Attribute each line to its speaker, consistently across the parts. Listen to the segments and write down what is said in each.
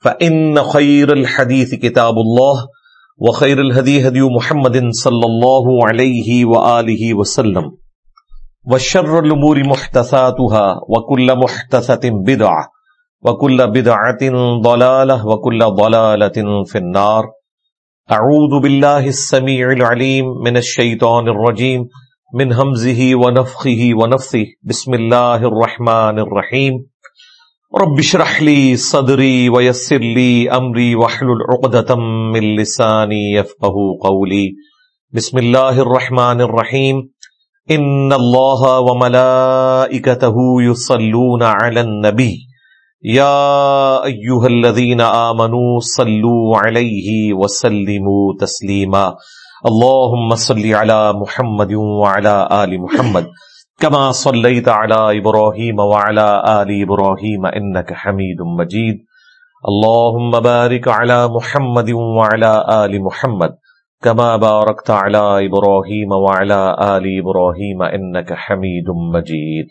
Speaker 1: فإن خير الحديث كتاب الله وخير الهدي هدي محمد صلى الله عليه وآله وسلم وشر الأمور محتثاتها وكل محتثة بدعة وكل بدعة ضلالة وكل ضلالة في النار أعوذ بالله السميع العليم من الشيطان الرجيم من همزه ونفخه ونفثه بسم الله الرحمن الرحيم رب اشرح لي صدري ويسر لي امري واحلل عقدة من لساني يفقهوا قولي. بسم الله الرحمن الرحيم. ان الله وملائكته يصلون على النبي. يا ايها الذين امنوا صلوا عليه وسلموا تسليما. اللهم صل على محمد وعلى ال محمد. كما صليت على ابراهيم وعلى ال ابراهيم انك حميد مجيد. اللهم بارك على محمد وعلى ال محمد كما باركت على ابراهيم وعلى ال ابراهيم انك حميد مجيد.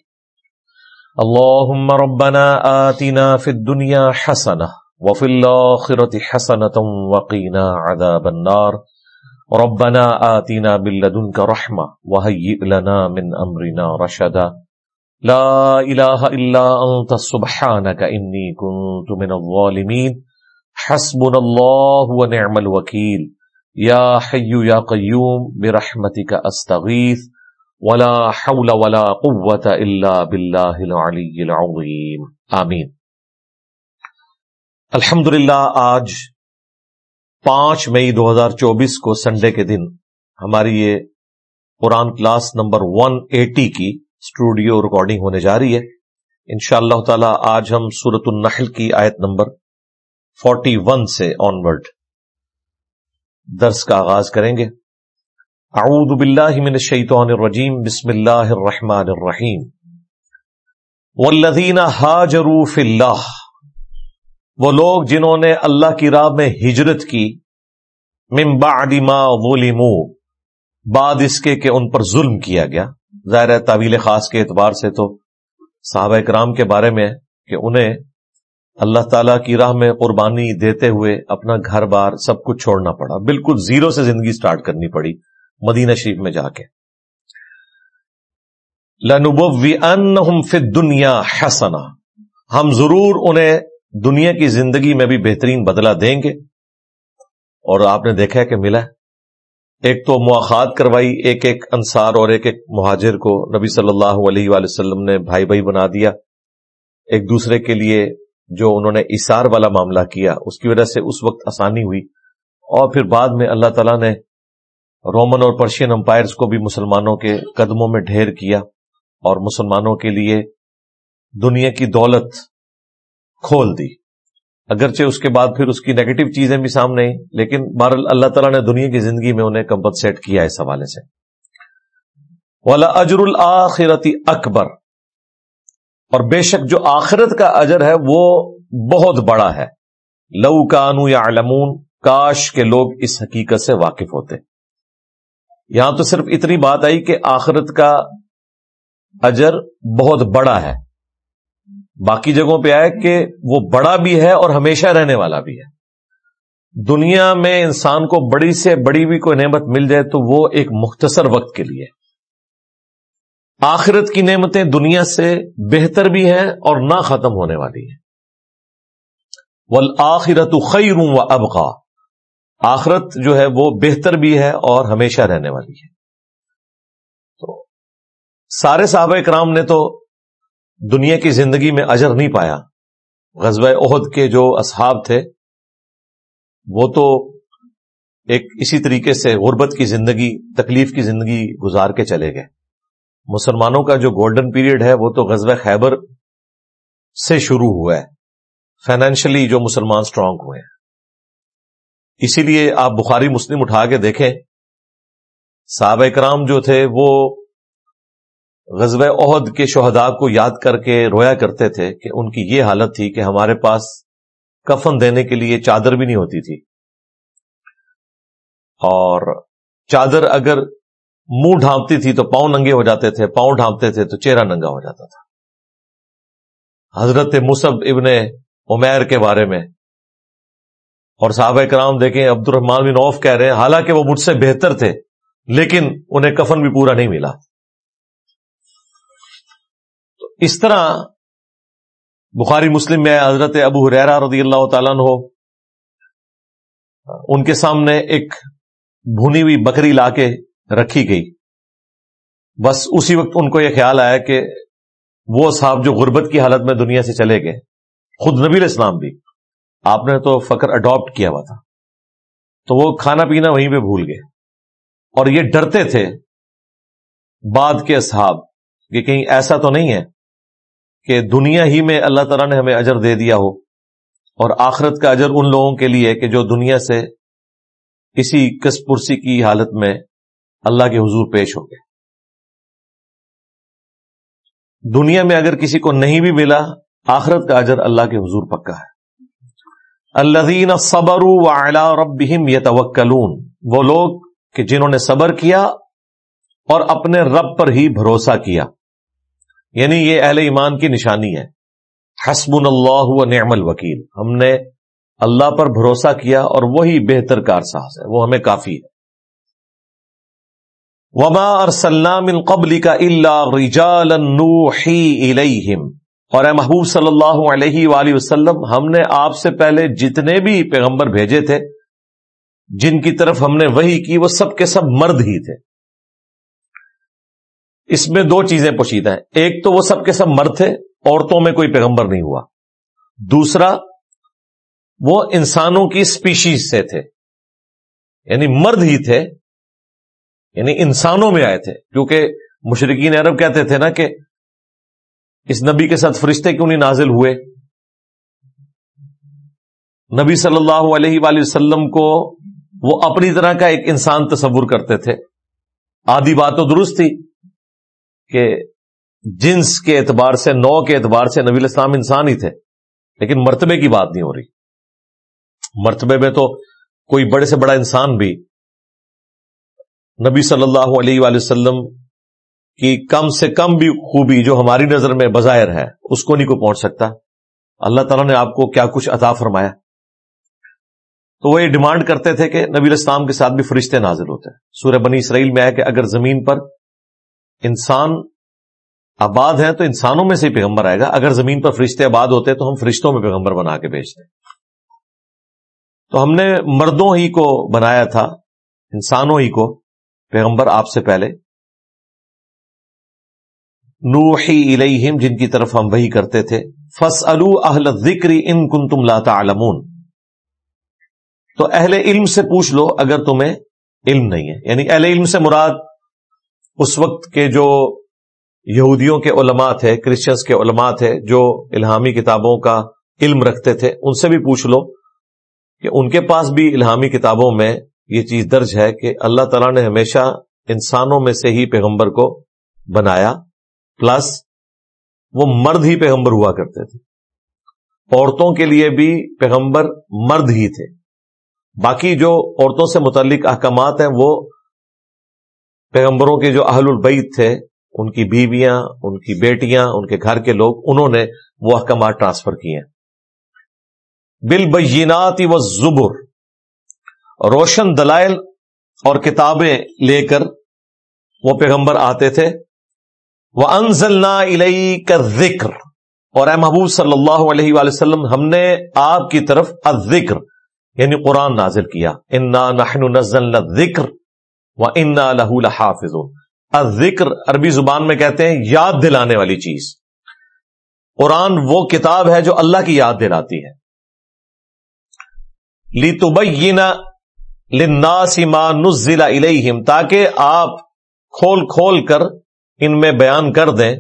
Speaker 1: اللهم ربنا آتنا في الدنيا حسنه وفي الاخره حسنه وقنا عذاب النار. ربنا آتنا من لدنك رحمة وهيئ لنا من أمرنا رشدا. لا إله إلا أنت، سبحانك إني كنت من الظالمين. حسبنا الله ونعم الوكيل. يا حي يا قيوم، برحمتك أستغيث. ولا حول ولا قوة إلا بالله العلي العظيم. آمين. الحمد للہ آج پانچ مئی دو ہزار چوبیس کو سنڈے کے دن ہماری یہ Quran class number one eighty کی اسٹوڈیو ریکارڈنگ ہونے جا رہی ہے۔ ان شاء اللہ تعالی آج ہم سورت النحل کی آیت نمبر فورٹی ون سے آن ورڈ درس کا آغاز کریں گے۔ اعوذ باللہ من الشیطان الرجیم، بسم اللہ الرحمن الرحیم۔ والذین ہاجروا فی اللہ وہ لوگ جنہوں نے اللہ کی راہ میں ہجرت کی، من بعد ما ظلموا، بعد اس کے کہ ان پر ظلم کیا گیا۔ ظاہر طویل خاص کے اعتبار سے تو صحابہ کرام کے بارے میں کہ انہیں اللہ تعالی کی راہ میں قربانی دیتے ہوئے اپنا گھر بار سب کچھ چھوڑنا پڑا۔ بالکل زیرو سے زندگی سٹارٹ کرنی پڑی مدینہ شریف میں جا کے۔ لنبوی انہم فی الدنیا حسنا ہم ضرور انہیں دنیا کی زندگی میں بھی بہترین بدلہ دیں گے۔ اور آپ نے دیکھا ہے کہ ملا ایک تو مواخات کروائی، ایک ایک انصار اور ایک ایک مہاجر کو نبی صلی اللہ علیہ وآلہ وسلم نے بھائی بھائی بنا دیا۔ ایک دوسرے کے لیے جو انہوں نے اشار والا معاملہ کیا، اس کی وجہ سے اس وقت آسانی ہوئی۔ اور پھر بعد میں اللہ تعالیٰ نے رومن اور پرشین امپائرز کو بھی مسلمانوں کے قدموں میں ڈھیر کیا۔ اور مسلمانوں کے لیے دنیا کی دولت کھول دی۔ اگرچہ اس کے بعد پھر اس کی نیگیٹو چیزیں بھی سامنے آئی لیکن بہر اللہ تعالیٰ نے دنیا کی زندگی میں انہیں کمپنسیٹ کیا اس حوالے سے۔ والا اجر الآخرتی اکبر اور بے شک جو آخرت کا اجر ہے، وہ بہت بڑا ہے۔ لو کانو یا علمون کاش کے لوگ اس حقیقت سے واقف ہوتے۔ یہاں تو صرف اتنی بات آئی کہ آخرت کا اجر بہت بڑا ہے۔ باقی جگہوں پہ آئے کہ وہ بڑا بھی ہے اور ہمیشہ رہنے والا بھی ہے۔ دنیا میں انسان کو بڑی سے بڑی بھی کوئی نعمت مل جائے تو وہ ایک مختصر وقت کے لیے۔ آخرت کی نعمتیں دنیا سے بہتر بھی ہیں اور نہ ختم ہونے والی ہیں۔ آخرت خیر و ابقا آخرت جو ہے وہ بہتر بھی ہے اور ہمیشہ رہنے والی ہے۔ تو سارے صحابہ کرام نے تو دنیا کی زندگی میں اجر نہیں پایا۔ غزب عہد کے جو اصحاب تھے، وہ تو ایک اسی طریقے سے غربت کی زندگی، تکلیف کی زندگی گزار کے چلے گئے۔ مسلمانوں کا جو گولڈن پیریڈ ہے، وہ تو غزب خیبر سے شروع ہوا ہے۔ فائنینشلی جو مسلمان اسٹرانگ ہوئے ہیں۔ اسی لیے آپ بخاری مسلم اٹھا کے دیکھیں۔ صحابہ کرام جو تھے، وہ غزب عہد کے شہداء کو یاد کر کے رویا کرتے تھے کہ ان کی یہ حالت تھی کہ ہمارے پاس کفن دینے کے لیے چادر بھی نہیں ہوتی تھی۔ اور چادر اگر منہ ڈھانپتی تھی تو پاؤں ننگے ہو جاتے تھے، پاؤں ڈھانپتے تھے تو چہرہ ننگا ہو جاتا تھا۔ حضرت مصب ابن عمیر کے بارے میں اور صحابہ کرام دیکھیں عبد الرحمان بن عوف کہہ رہے ہیں، حالانکہ وہ مجھ سے بہتر تھے، لیکن انہیں کفن بھی پورا نہیں ملا۔ اس طرح بخاری مسلم میں حضرت ابو حریرا رضی اللہ تعالیٰ ہو ان کے سامنے ایک بھونی ہوئی بکری لا کے رکھی گئی۔ بس اسی وقت ان کو یہ خیال آیا کہ وہ صاحب جو غربت کی حالت میں دنیا سے چلے گئے، خود نبی الاسلام بھی، آپ نے تو فکر اڈاپٹ کیا ہوا تھا۔ تو وہ کھانا پینا وہیں پہ بھول گئے۔ اور یہ ڈرتے تھے بعد کے اصحاب کہ کہیں ایسا تو نہیں ہے کہ دنیا ہی میں اللہ تعالیٰ نے ہمیں اجر دے دیا ہو اور آخرت کا اجر ان لوگوں کے لیے کہ جو دنیا سے اسی کس پرسی کی حالت میں اللہ کے حضور پیش ہو گئے دنیا میں اگر کسی کو نہیں بھی ملا، آخرت کا اجر اللہ کے حضور پکا ہے۔ الدین صبر ربہم یتوکلون وہ لوگ کہ جنہوں نے صبر کیا اور اپنے رب پر ہی بھروسہ کیا۔ یعنی یہ اہل ایمان کی نشانی ہے۔ حسب اللہ و نعم الوکیل۔ ہم نے اللہ پر بھروسہ کیا اور وہی بہتر کار ساز ہے، وہ ہمیں کافی ہے۔ وما ارسلنا من قبل کا اللہ رجالا نوحی الیہم۔ اور اے محبوب صلی اللہ علیہ وآلہ وسلم، ہم نے آپ سے پہلے جتنے بھی پیغمبر بھیجے تھے، جن کی طرف ہم نے وہی کی، وہ سب کے سب مرد ہی تھے۔ اس میں دو چیزیں پوشیدہ ہیں۔ ایک تو وہ سب کے سب مرد تھے، عورتوں میں کوئی پیغمبر نہیں ہوا۔ دوسرا، وہ انسانوں کی اسپیشیز سے تھے۔ یعنی مرد ہی تھے یعنی انسانوں میں آئے تھے۔ کیونکہ مشرقین عرب کہتے تھے نا کہ اس نبی کے ساتھ فرشتے کیوں نہیں نازل ہوئے؟ نبی صلی اللہ علیہ وآلہ وسلم کو وہ اپنی طرح کا ایک انسان تصور کرتے تھے۔ آدھی بات تو درست تھی۔ کہ جنس کے اعتبار سے، نو کے اعتبار سے نبی الاسلام انسان ہی تھے، لیکن مرتبے کی بات نہیں ہو رہی۔ مرتبے میں تو کوئی بڑے سے بڑا انسان بھی نبی صلی اللہ علیہ وآلہ وسلم کی کم سے کم بھی خوبی جو ہماری نظر میں بظاہر ہے، اس کو نہیں کو پہنچ سکتا۔ اللہ تعالیٰ نے آپ کو کیا کچھ عطا فرمایا؟ تو وہ یہ ڈیمانڈ کرتے تھے کہ نبی الاسلام کے ساتھ بھی فرشتے نازل ہوتے۔ ہیں سورہ بنی اسرائیل میں ہے کہ اگر زمین پر انسان آباد ہیں تو انسانوں میں سے پیغمبر آئے گا۔ اگر زمین پر فرشتے آباد ہوتے تو ہم فرشتوں میں پیغمبر بنا کے بیچتے تو ہم نے مردوں ہی کو بنایا تھا، انسانوں ہی کو، پیغمبر آپ سے پہلے۔ نوحی الیہم، جن کی طرف ہم وہی کرتے تھے۔ فس اہل ذکری ان کن تم لاتا تو اہل علم سے پوچھ لو اگر تمہیں علم نہیں ہے۔ یعنی اہل علم سے مراد اس وقت کے جو یہودیوں کے علماء تھے کرسچنس کے علماء تھے، جو الہامی کتابوں کا علم رکھتے تھے، ان سے بھی پوچھ لو کہ ان کے پاس بھی الہامی کتابوں میں یہ چیز درج ہے کہ اللہ تعالیٰ نے ہمیشہ انسانوں میں سے ہی پیغمبر کو بنایا پلس وہ مرد ہی پیغمبر ہوا کرتے تھے۔ عورتوں کے لیے بھی پیغمبر مرد ہی تھے۔ باقی جو عورتوں سے متعلق احکامات ہیں، وہ پیغمبروں کے جو اہل البعید تھے، ان کی بیویاں، ان کی بیٹیاں، ان کے گھر کے لوگ، انہوں نے وہ احکامات ٹرانسفر کیے۔ بل بیناتی و زبر، روشن دلائل اور کتابیں لے کر وہ پیغمبر آتے تھے۔ وہ انزل کا ذکر اور اے محبوب صلی اللہ علیہ وآلہ وسلم، ہم نے آپ کی طرف ذکر یعنی قرآن نازل کیا۔ انا نحن نزلنا ذکر و انا لہو لحافظ ذکر عربی زبان میں کہتے ہیں، یاد دلانے والی چیز۔ قرآن وہ کتاب ہے جو اللہ کی یاد دلاتی ہے۔ لی تو للناس ما نزل الیہم تاکہ آپ کھول کھول کر ان میں بیان کر دیں،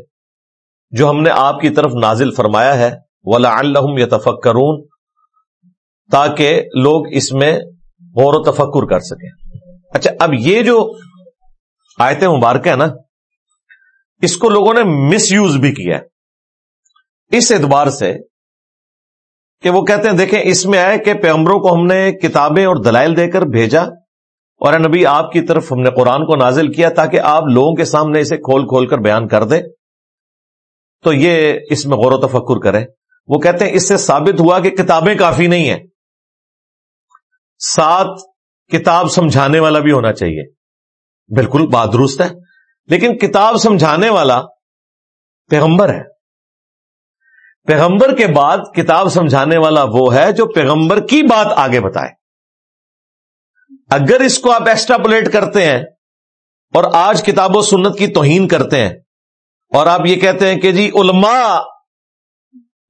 Speaker 1: جو ہم نے آپ کی طرف نازل فرمایا ہے۔ ولا الحم یا تاکہ لوگ اس میں غور و تفکر کر سکیں۔ اچھا اب یہ جو آیت مبارکہ ہے نا، اس کو لوگوں نے مس یوز بھی کیا اس اعتبار سے کہ وہ کہتے ہیں، دیکھیں، اس میں آئے کہ پیغمبروں کو ہم نے کتابیں اور دلائل دے کر بھیجا اور نبی، آپ کی طرف ہم نے قرآن کو نازل کیا تاکہ آپ لوگوں کے سامنے اسے کھول کھول کر بیان کر دیں۔ تو یہ اس میں غور و تفکر کرے وہ کہتے ہیں، اس سے ثابت ہوا کہ کتابیں کافی نہیں ہیں۔ ساتھ کتاب سمجھانے والا بھی ہونا چاہیے۔ بالکل بات درست ہے، لیکن کتاب سمجھانے والا پیغمبر ہے۔ پیغمبر کے بعد کتاب سمجھانے والا وہ ہے جو پیغمبر کی بات آگے بتائے۔ اگر اس کو آپ ایکسٹراپولیٹ کرتے ہیں اور آج کتاب و سنت کی توہین کرتے ہیں اور آپ یہ کہتے ہیں کہ جی علماء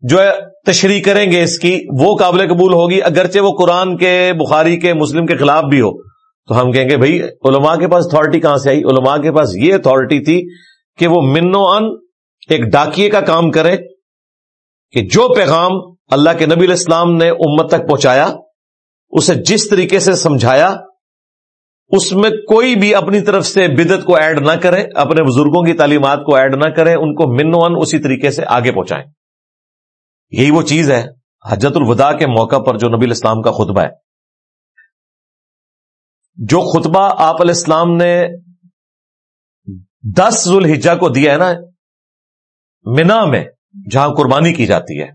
Speaker 1: جو ہے تشریح کریں گے اس کی، وہ قابل قبول ہوگی، اگرچہ وہ قرآن کے، بخاری کے، مسلم کے خلاف بھی ہو۔ تو ہم کہیں گے، بھائی، علماء کے پاس اتارٹی کہاں سے آئی؟ علماء کے پاس یہ اتارٹی تھی کہ وہ منو ان ایک ڈاکیے کا کام کرے کہ جو پیغام اللہ کے نبی الاسلام نے امت تک پہنچایا، اسے جس طریقے سے سمجھایا، اس میں کوئی بھی اپنی طرف سے بدت کو ایڈ نہ کرے، اپنے بزرگوں کی تعلیمات کو ایڈ نہ کرے، ان کو من ان اسی طریقے سے آگے پہنچائیں۔ یہی وہ چیز ہے حجت الوداع کے موقع پر جو نبی الاسلام کا خطبہ ہے۔ جو خطبہ آپ علیہ السلام نے دس ذوالحجہ کو دیا ہے نا منا میں، جہاں قربانی کی جاتی ہے۔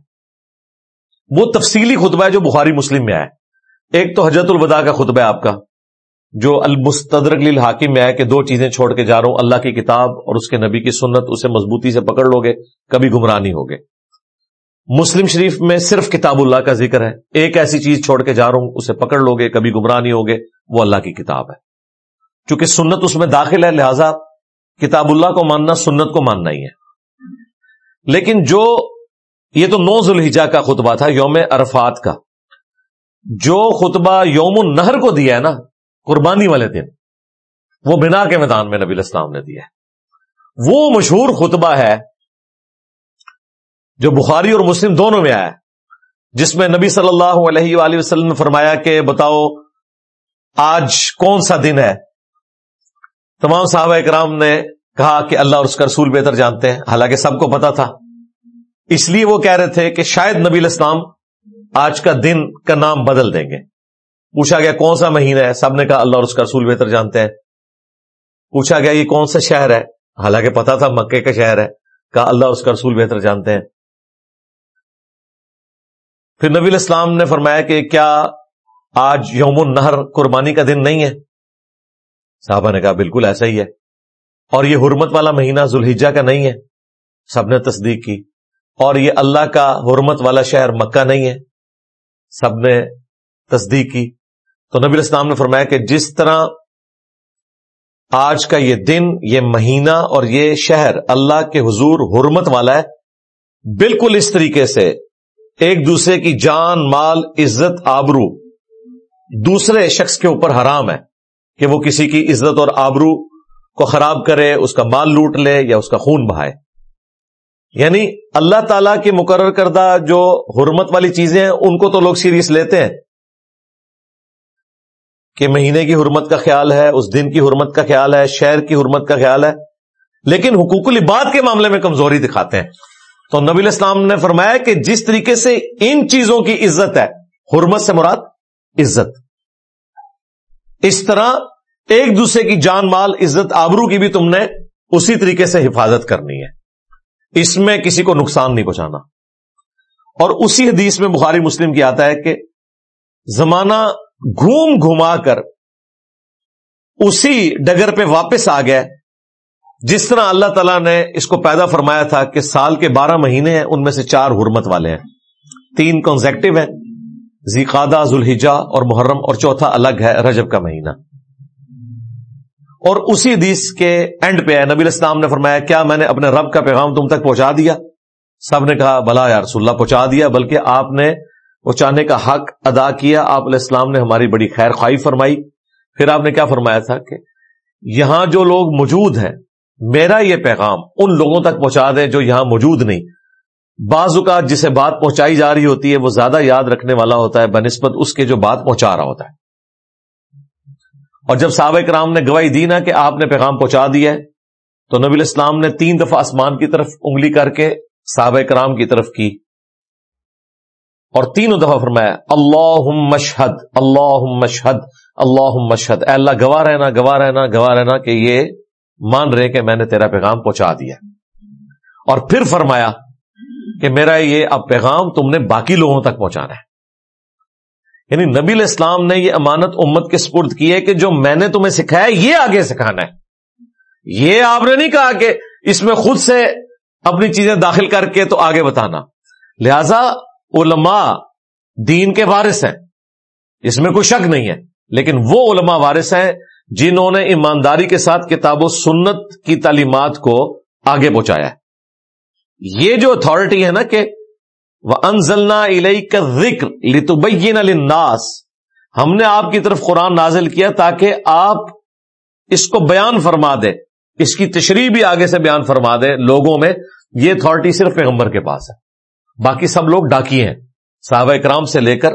Speaker 1: وہ تفصیلی خطبہ ہے جو بخاری مسلم میں آئے ایک تو حجت الوداع کا خطبہ ہے آپ کا، جو المستدرک الحاکم میں آئے کہ دو چیزیں چھوڑ کے جا رہا ہوں، اللہ کی کتاب اور اس کے نبی کی سنت، اسے مضبوطی سے پکڑ لو گے، کبھی گمراہ نہیں ہوگے۔ مسلم شریف میں صرف کتاب اللہ کا ذکر ہے۔ ایک ایسی چیز چھوڑ کے جا رہا ہوں، اسے پکڑ لو گے کبھی گمراہ نہیں ہوگے، وہ اللہ کی کتاب ہے۔ چونکہ سنت اس میں داخل ہے، لہذا کتاب اللہ کو ماننا سنت کو ماننا ہی ہے۔ لیکن جو، یہ تو نو ذوالحجا کا خطبہ تھا، یوم عرفات کا۔ جو خطبہ یوم النہر کو دیا ہے نا، قربانی والے دن، وہ بنا کے میدان میں نبی الاسلام نے دیا ہے۔ وہ مشہور خطبہ ہے جو بخاری اور مسلم دونوں میں آیا جس میں نبی صلی اللہ علیہ وآلہ وسلم نے فرمایا کہ بتاؤ، آج کون سا دن ہے؟ تمام صحابہ اکرام نے کہا کہ اللہ اور اس کا رسول بہتر جانتے ہیں۔ حالانکہ سب کو پتا تھا۔ اس لیے وہ کہہ رہے تھے کہ شاید نبی الاسلام آج کا دن کا نام بدل دیں گے۔ پوچھا گیا، کون سا مہینہ ہے؟ سب نے کہا، اللہ اور اس کا رسول بہتر جانتے ہیں۔ پوچھا گیا، یہ کون سا شہر ہے؟ حالانکہ پتا تھا مکے کا شہر ہے۔ کہا، اللہ اور اس کا رسول بہتر جانتے ہیں۔ پھر نبی الاسلام نے فرمایا کہ کیا آج یوم النہر قربانی کا دن نہیں ہے؟ صحابہ نے کہا بالکل ایسا ہی ہے۔ اور یہ حرمت والا مہینہ ذوالحجہ کا نہیں ہے۔ سب نے تصدیق کی۔ اور یہ اللہ کا حرمت والا شہر مکہ نہیں ہے۔ سب نے تصدیق کی۔ تو نبی الاسلام نے فرمایا کہ جس طرح آج کا یہ دن، یہ مہینہ اور یہ شہر اللہ کے حضور حرمت والا ہے، بالکل اس طریقے سے ایک دوسرے کی جان، مال، عزت، آبرو۔ دوسرے شخص کے اوپر حرام ہے کہ وہ کسی کی عزت اور آبرو کو خراب کرے، اس کا مال لوٹ لے یا اس کا خون بہائے۔ یعنی اللہ تعالی کی مقرر کردہ جو حرمت والی چیزیں ہیں، ان کو تو لوگ سیریس لیتے ہیں۔ کہ مہینے کی حرمت کا خیال ہے، اس دن کی حرمت کا خیال ہے، شہر کی حرمت کا خیال ہے۔ لیکن حقوق العباد کے معاملے میں کمزوری دکھاتے ہیں۔ تو نبی الاسلام نے فرمایا کہ جس طریقے سے ان چیزوں کی عزت ہے، حرمت سے مراد عزت۔ اس طرح ایک دوسرے کی جان مال، عزت، آبرو کی بھی تم نے اسی طریقے سے حفاظت کرنی ہے۔ اس میں کسی کو نقصان نہیں پہنچانا۔ اور اسی حدیث میں بخاری مسلم کی آتا ہے کہ زمانہ گھوم گھما کر اسی ڈگر پہ واپس آ گیا۔ جس طرح اللہ تعالیٰ نے اس کو پیدا فرمایا تھا کہ سال کے بارہ مہینے ہیں، ان میں سے چار حرمت والے ہیں۔ تین کنزیکٹو ہیں زیقادہ ذوالحجا اور محرم، اور چوتھا الگ ہے رجب کا مہینہ۔ اور اسی حدیث کے اینڈ پہ ہے، نبی الاسلام نے فرمایا، کیا میں نے اپنے رب کا پیغام تم تک پہنچا دیا؟ سب نے کہا، بلا یار اللہ، پہنچا دیا، بلکہ آپ نے پہنچانے کا حق ادا کیا۔ آپ علیہ السلام نے ہماری بڑی خیر خواہ فرمائی۔ پھر آپ نے کیا فرمایا تھا کہ یہاں جو لوگ موجود ہیں میرا یہ پیغام ان لوگوں تک پہنچا دیں جو یہاں موجود نہیں۔ بعض اوقات جسے بات پہنچائی جا رہی ہوتی ہے، وہ زیادہ یاد رکھنے والا ہوتا ہے، بنسبت اس کے جو بات پہنچا رہا ہوتا ہے۔ اور جب صحابہ کرام نے گواہی دی نا کہ آپ نے پیغام پہنچا دیا ہے، تو نبی الاسلام نے تین دفعہ آسمان کی طرف انگلی کر کے صحابہ کرام کی طرف کی۔ اور تینوں دفعہ فرمایا اللہ مشہد اللہ مشہد اللہ مشہد اے اللہ، گواہ رہنا گواہ رہنا گواہ رہنا کہ یہ مان رہے کہ میں نے تیرا پیغام پہنچا دیا اور پھر فرمایا کہ میرا یہ اب پیغام تم نے باقی لوگوں تک پہنچانا ہے۔ یعنی نبی الاسلام نے یہ امانت امت کے سپرد کی ہے کہ جو میں نے تمہیں سکھایا یہ آگے سکھانا ہے۔ یہ آپ نے نہیں کہا کہ اس میں خود سے اپنی چیزیں داخل کر کے تو آگے بتانا۔ لہذا علماء دین کے وارث ہیں۔ اس میں کوئی شک نہیں ہے، لیکن وہ علماء وارث ہیں جنہوں نے ایمانداری کے ساتھ کتاب و سنت کی تعلیمات کو آگے پہنچایا ہے۔ یہ جو اتارٹی ہے نا کہ وہ انزلنا کا ذکر لتبین الناس ہم نے آپ کی طرف قرآن نازل کیا تاکہ آپ اس کو بیان فرما دے اس کی تشریح بھی آگے سے بیان فرما دے لوگوں میں یہ اتارٹی صرف پیغمبر کے پاس ہے۔ باقی سب لوگ ڈاکی ہیں۔ صحابہ کرام سے لے کر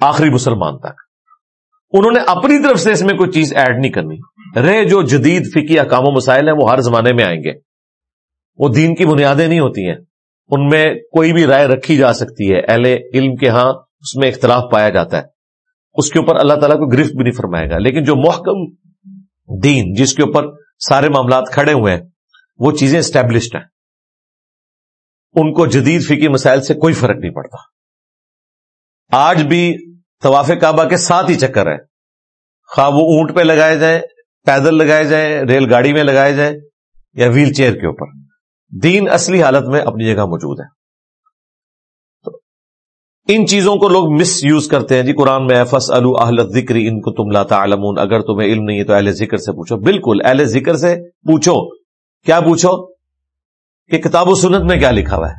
Speaker 1: آخری مسلمان تک۔ انہوں نے اپنی طرف سے اس میں کوئی چیز ایڈ نہیں کرنی۔ رہے جو جدید فکی اقام و مسائل ہیں، وہ ہر زمانے میں آئیں گے۔ وہ دین کی بنیادیں نہیں ہوتی ہیں۔ ان میں کوئی بھی رائے رکھی جا سکتی ہے۔ اہل علم کے ہاں اس میں اختلاف پایا جاتا ہے۔ اس کے اوپر اللہ تعالیٰ کو گرفت بھی نہیں فرمائے گا۔ لیکن جو محکم دین، جس کے اوپر سارے معاملات کھڑے ہوئے ہیں، وہ چیزیں اسٹیبلشڈ ہیں۔ ان کو جدید فکی مسائل سے کوئی فرق نہیں پڑتا۔ آج بھی طواف کعبہ کے ساتھ ہی چکر ہے۔ خواہ وہ اونٹ پہ لگائے جائیں، پیدل لگائے جائیں، ریل گاڑی میں لگائے جائیں یا ویل چیئر کے اوپر۔ دین اصلی حالت میں اپنی جگہ موجود ہے۔ تو ان چیزوں کو لوگ مس یوز کرتے ہیں۔ جی قرآن میں فس اہل ذکری ان کو تم لاتا عالمون اگر تمہیں علم نہیں ہے تو اہل ذکر سے پوچھو۔ بالکل، اہل ذکر سے پوچھو۔ کیا پوچھو؟ کہ کتاب و سنت میں کیا لکھا ہوا ہے۔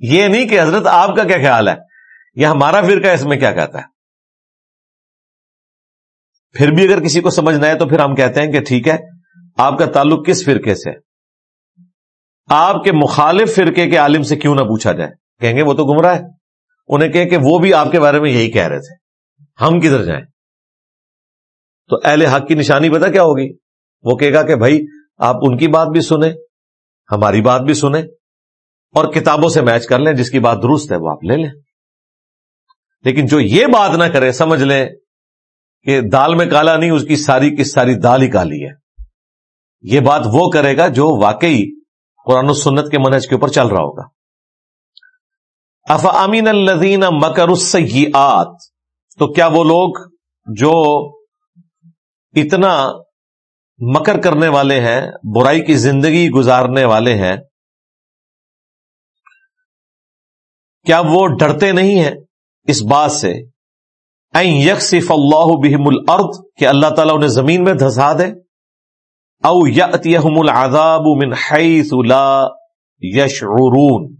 Speaker 1: یہ نہیں کہ حضرت آپ کا کیا خیال ہے، یا ہمارا فرقہ اس میں کیا کہتا ہے۔ پھر بھی اگر کسی کو سمجھنا ہے تو پھر ہم کہتے ہیں کہ ٹھیک ہے، آپ کا تعلق کس فرقے سے؟ آپ کے مخالف فرقے کے عالم سے کیوں نہ پوچھا جائے؟ کہیں گے وہ تو گمراہ ہے۔ انہیں کہیں کہ وہ بھی آپ کے بارے میں یہی کہہ رہے تھے۔ ہم کدھر جائیں؟ تو اہل حق کی نشانی پتا کیا ہوگی؟ وہ کہے گا کہ بھائی، آپ ان کی بات بھی سنیں، ہماری بات بھی سنیں اور کتابوں سے میچ کر لیں، جس کی بات درست ہے وہ آپ لے لیں۔ لیکن جو یہ بات نہ کرے، سمجھ لیں کہ دال میں کالا نہیں، اس کی ساری کی ساری دال ہی کالی ہے۔ یہ بات وہ کرے گا جو واقعی قرآن و سنت کے منہج کے اوپر چل رہا ہوگا۔ اف امین الزین مکر السیئات، تو کیا وہ لوگ جو اتنا مکر کرنے والے ہیں، برائی کی زندگی گزارنے والے ہیں، کیا وہ ڈرتے نہیں ہیں اس بات سے؟ یکسف اللہ بہم الارض، کہ اللہ تعالیٰ انہیں زمین میں دھسا دے، او یاتیہم العذاب من حیث لا یشعرون۔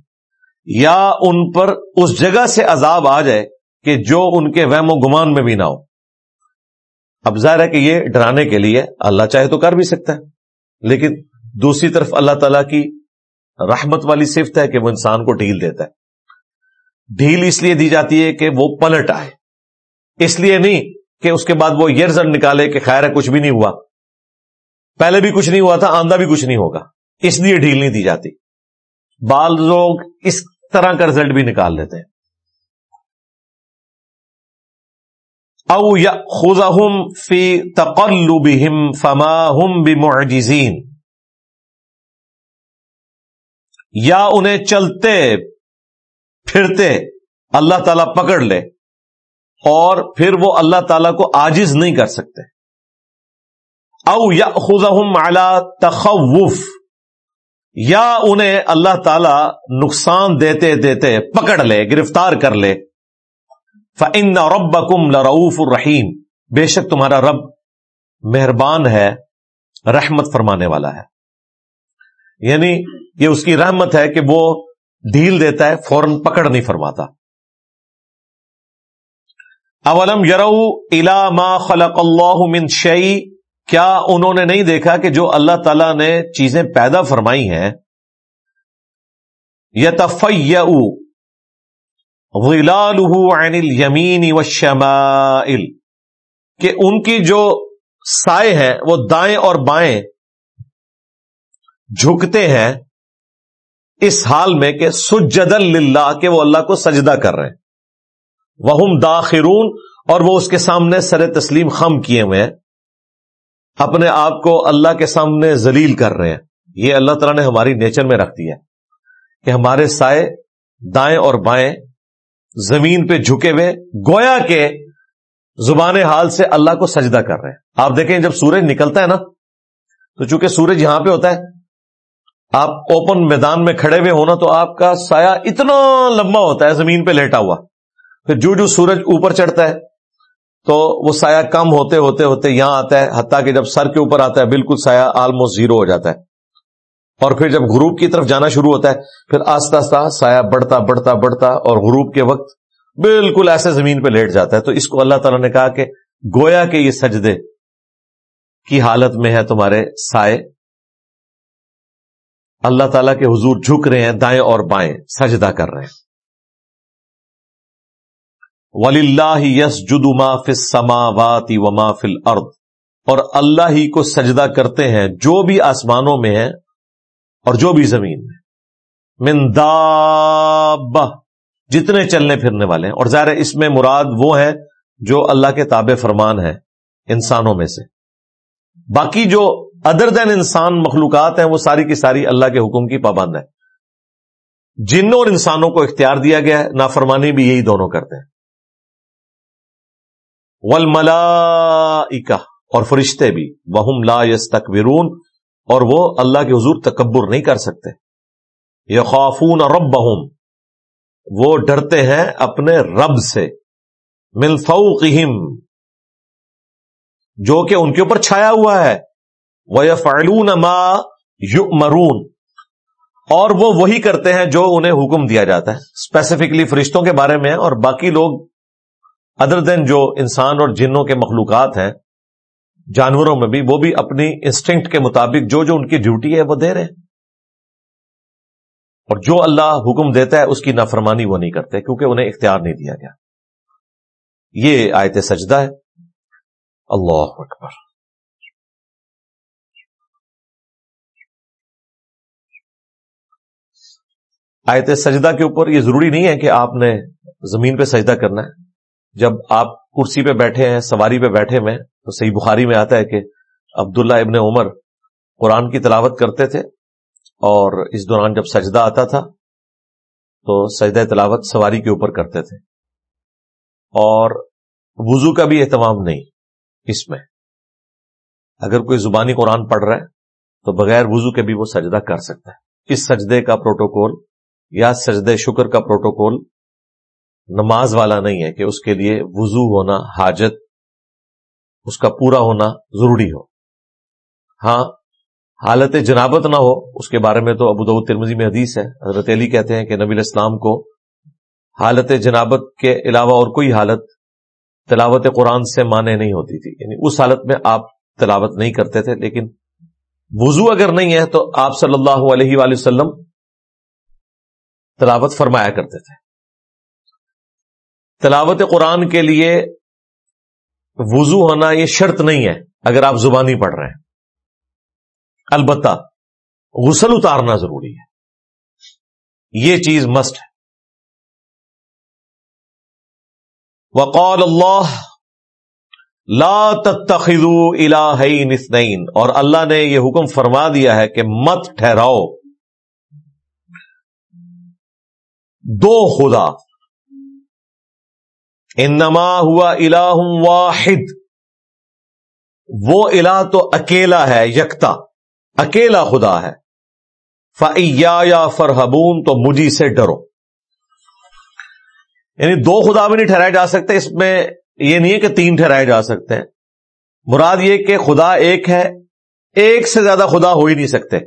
Speaker 1: یا ان پر اس جگہ سے عذاب آ جائے کہ جو ان کے وہم و گمان میں بھی نہ ہو۔ اب ظاہر ہے کہ یہ ڈرانے کے لیے اللہ چاہے تو کر بھی سکتا ہے، لیکن دوسری طرف اللہ تعالی کی رحمت والی صفت ہے کہ وہ انسان کو ڈھیل دیتا ہے۔ ڈھیل اس لیے دی جاتی ہے کہ وہ پلٹ آئے۔ اس لیے نہیں کہ اس کے بعد وہ یہ رزلٹ نکالے کہ خیر ہے، کچھ بھی نہیں ہوا۔ پہلے بھی کچھ نہیں ہوا تھا آندہ بھی کچھ نہیں ہوگا۔ اس لیے ڈھیل نہیں دی جاتی۔ بال لوگ اس طرح کا رزلٹ بھی نکال لیتے ہیں۔ او یا فی تقلبہم فما ہم بمعجزین۔ یا انہیں چلتے، پھرتے، اللہ تعالی پکڑ لے۔ اور پھر وہ اللہ تعالی کو آجز نہیں کر سکتے۔ او یا خزم اعلی تخوف، یا انہیں اللہ تعالی نقصان دیتے دیتے پکڑ لے، گرفتار کر لے۔ فن رب کم لروف الرحیم بے شک تمہارا رب مہربان ہے، رحمت فرمانے والا ہے۔ یعنی یہ اس کی رحمت ہے کہ وہ ڈھیل دیتا ہے، فوراً پکڑ نہیں فرماتا۔ اولم یرو الا ما خلق اللہ من شعی کیا انہوں نے نہیں دیکھا کہ جو اللہ تعالی نے چیزیں پیدا فرمائی ہیں؟ یتفیع ظلالہ عن الیمین والشمائل، کہ ان کی جو سائے ہیں وہ دائیں اور بائیں جھکتے ہیں، اس حال میں کہ سجد اللہ کہ وہ اللہ کو سجدہ کر رہے ہیں۔ وہ داخرون اور وہ اس کے سامنے سر تسلیم خم کیے ہوئے ہیں۔ اپنے آپ کو اللہ کے سامنے ذلیل کر رہے ہیں۔ یہ اللہ تعالیٰ نے ہماری نیچر میں رکھ دیا کہ ہمارے سائے دائیں اور بائیں زمین پہ جھکے ہوئے، گویا کے زبان حال سے اللہ کو سجدہ کر رہے ہیں۔ آپ دیکھیں جب سورج نکلتا ہے نا، تو چونکہ سورج یہاں پہ ہوتا ہے، آپ اوپن میدان میں کھڑے ہوئے ہونا تو آپ کا سایہ اتنا لمبا ہوتا ہے، زمین پہ لیٹا ہوا۔ پھر جو جو سورج اوپر چڑھتا ہے، تو وہ سایہ کم ہوتے ہوتے ہوتے یہاں آتا ہے، حتیٰ کہ جب سر کے اوپر آتا ہے، بالکل سایہ آلموسٹ زیرو ہو جاتا ہے۔ اور پھر جب غروب کی طرف جانا شروع ہوتا ہے، پھر آستہ آستہ سایہ بڑھتا بڑھتا بڑھتا اور غروب کے وقت بالکل ایسے زمین پہ لیٹ جاتا ہے۔ تو اس کو اللہ تعالیٰ نے کہا کہ گویا کہ یہ سجدے کی حالت میں ہے تمہارے سائے اللہ تعالیٰ کے حضور جھک رہے ہیں، دائیں اور بائیں سجدہ کر رہے ہیں۔ ولی اللہ یس جدما فل سما وما فل ارد اور اللہ ہی کو سجدہ کرتے ہیں جو بھی آسمانوں میں ہے اور جو بھی زمین میں۔ منداب جتنے چلنے پھرنے والے ہیں۔ اور ظاہر اس میں مراد وہ ہے جو اللہ کے تابع فرمان ہے انسانوں میں سے۔ باقی جو ادر دین انسان مخلوقات ہیں وہ ساری کی ساری اللہ کے حکم کی پابند ہے جنوں اور انسانوں کو اختیار دیا گیا ہے، نافرمانی بھی یہی دونوں کرتے ہیں۔ ولملا اور فرشتے بھی وہم لا یس اور وہ اللہ کے حضور تکبر نہیں کر سکتے۔ یہ خوفون اور رب وہ ڈرتے ہیں اپنے رب سے۔ ملفوقہم جو کہ ان کے اوپر چھایا ہوا ہے۔ وہ فعلون ما مرون اور وہ وہی کرتے ہیں جو انہیں حکم دیا جاتا ہے۔ اسپیسیفکلی فرشتوں کے بارے میں اور باقی لوگ ادر دین جو انسان اور جنوں کے مخلوقات ہیں، جانوروں میں بھی، وہ بھی اپنی انسٹنکٹ کے مطابق جو جو ان کی ڈیوٹی ہے، وہ دے رہے ہیں۔ اور جو اللہ حکم دیتا ہے، اس کی نافرمانی وہ نہیں کرتے، کیونکہ انہیں اختیار نہیں دیا گیا۔ یہ آیت سجدہ ہے۔ اللہ اکبر۔ آیت سجدہ کے اوپر یہ ضروری نہیں ہے کہ آپ نے زمین پہ سجدہ کرنا ہے۔ جب آپ کرسی پہ بیٹھے ہیں، سواری پہ بیٹھے ہوئے تو صحیح بخاری میں آتا ہے کہ عبداللہ ابن عمر قرآن کی تلاوت کرتے تھے اور اس دوران جب سجدہ آتا تھا، تو سجدہ تلاوت سواری کے اوپر کرتے تھے۔ اور وضو کا بھی اہتمام نہیں اس میں۔ اگر کوئی زبانی قرآن پڑھ رہا ہے، تو بغیر وضو کے بھی وہ سجدہ کر سکتا ہے۔ اس سجدے کا پروٹوکول یا سجدے شکر کا پروٹوکول نماز والا نہیں ہے کہ اس کے لیے وضو ہونا، حاجت، اس کا پورا ہونا ضروری ہو۔ ہاں حالت جنابت نہ ہو، اس کے بارے میں تو ابو ترمزی میں حدیث ہے۔ حضرت علی کہتے ہیں کہ نبی الاسلام کو حالت جنابت کے علاوہ اور کوئی حالت تلاوت قرآن سے مانے نہیں ہوتی تھی۔ یعنی اس حالت میں آپ تلاوت نہیں کرتے تھے، لیکن وضو اگر نہیں ہے تو آپ صلی اللہ علیہ وآلہ وسلم تلاوت فرمایا کرتے تھے۔ تلاوت قرآن کے لیے وضو ہونا یہ شرط نہیں ہے، اگر آپ زبانی پڑھ رہے ہیں۔ البتہ غسل اتارنا ضروری ہے۔ یہ چیز مسٹ ہے۔ وقال اللہ، لا تتخذوا الہین اثنین۔ اور اللہ نے یہ حکم فرما دیا ہے کہ مت ٹھہراؤ۔ دو خدا۔ انما ہوا الہ واحد۔ وہ الہ تو اکیلا ہے، یکتا۔ اکیلا خدا ہے۔ فیا یا فرحبون، تو مجھے سے ڈرو۔ یعنی دو خدا بھی نہیں ٹھہرائے جا سکتے، اس میں یہ نہیں ہے کہ تین ٹھہرائے جا سکتے ہیں۔ مراد یہ کہ خدا ایک ہے، ایک سے زیادہ خدا ہو ہی نہیں سکتے۔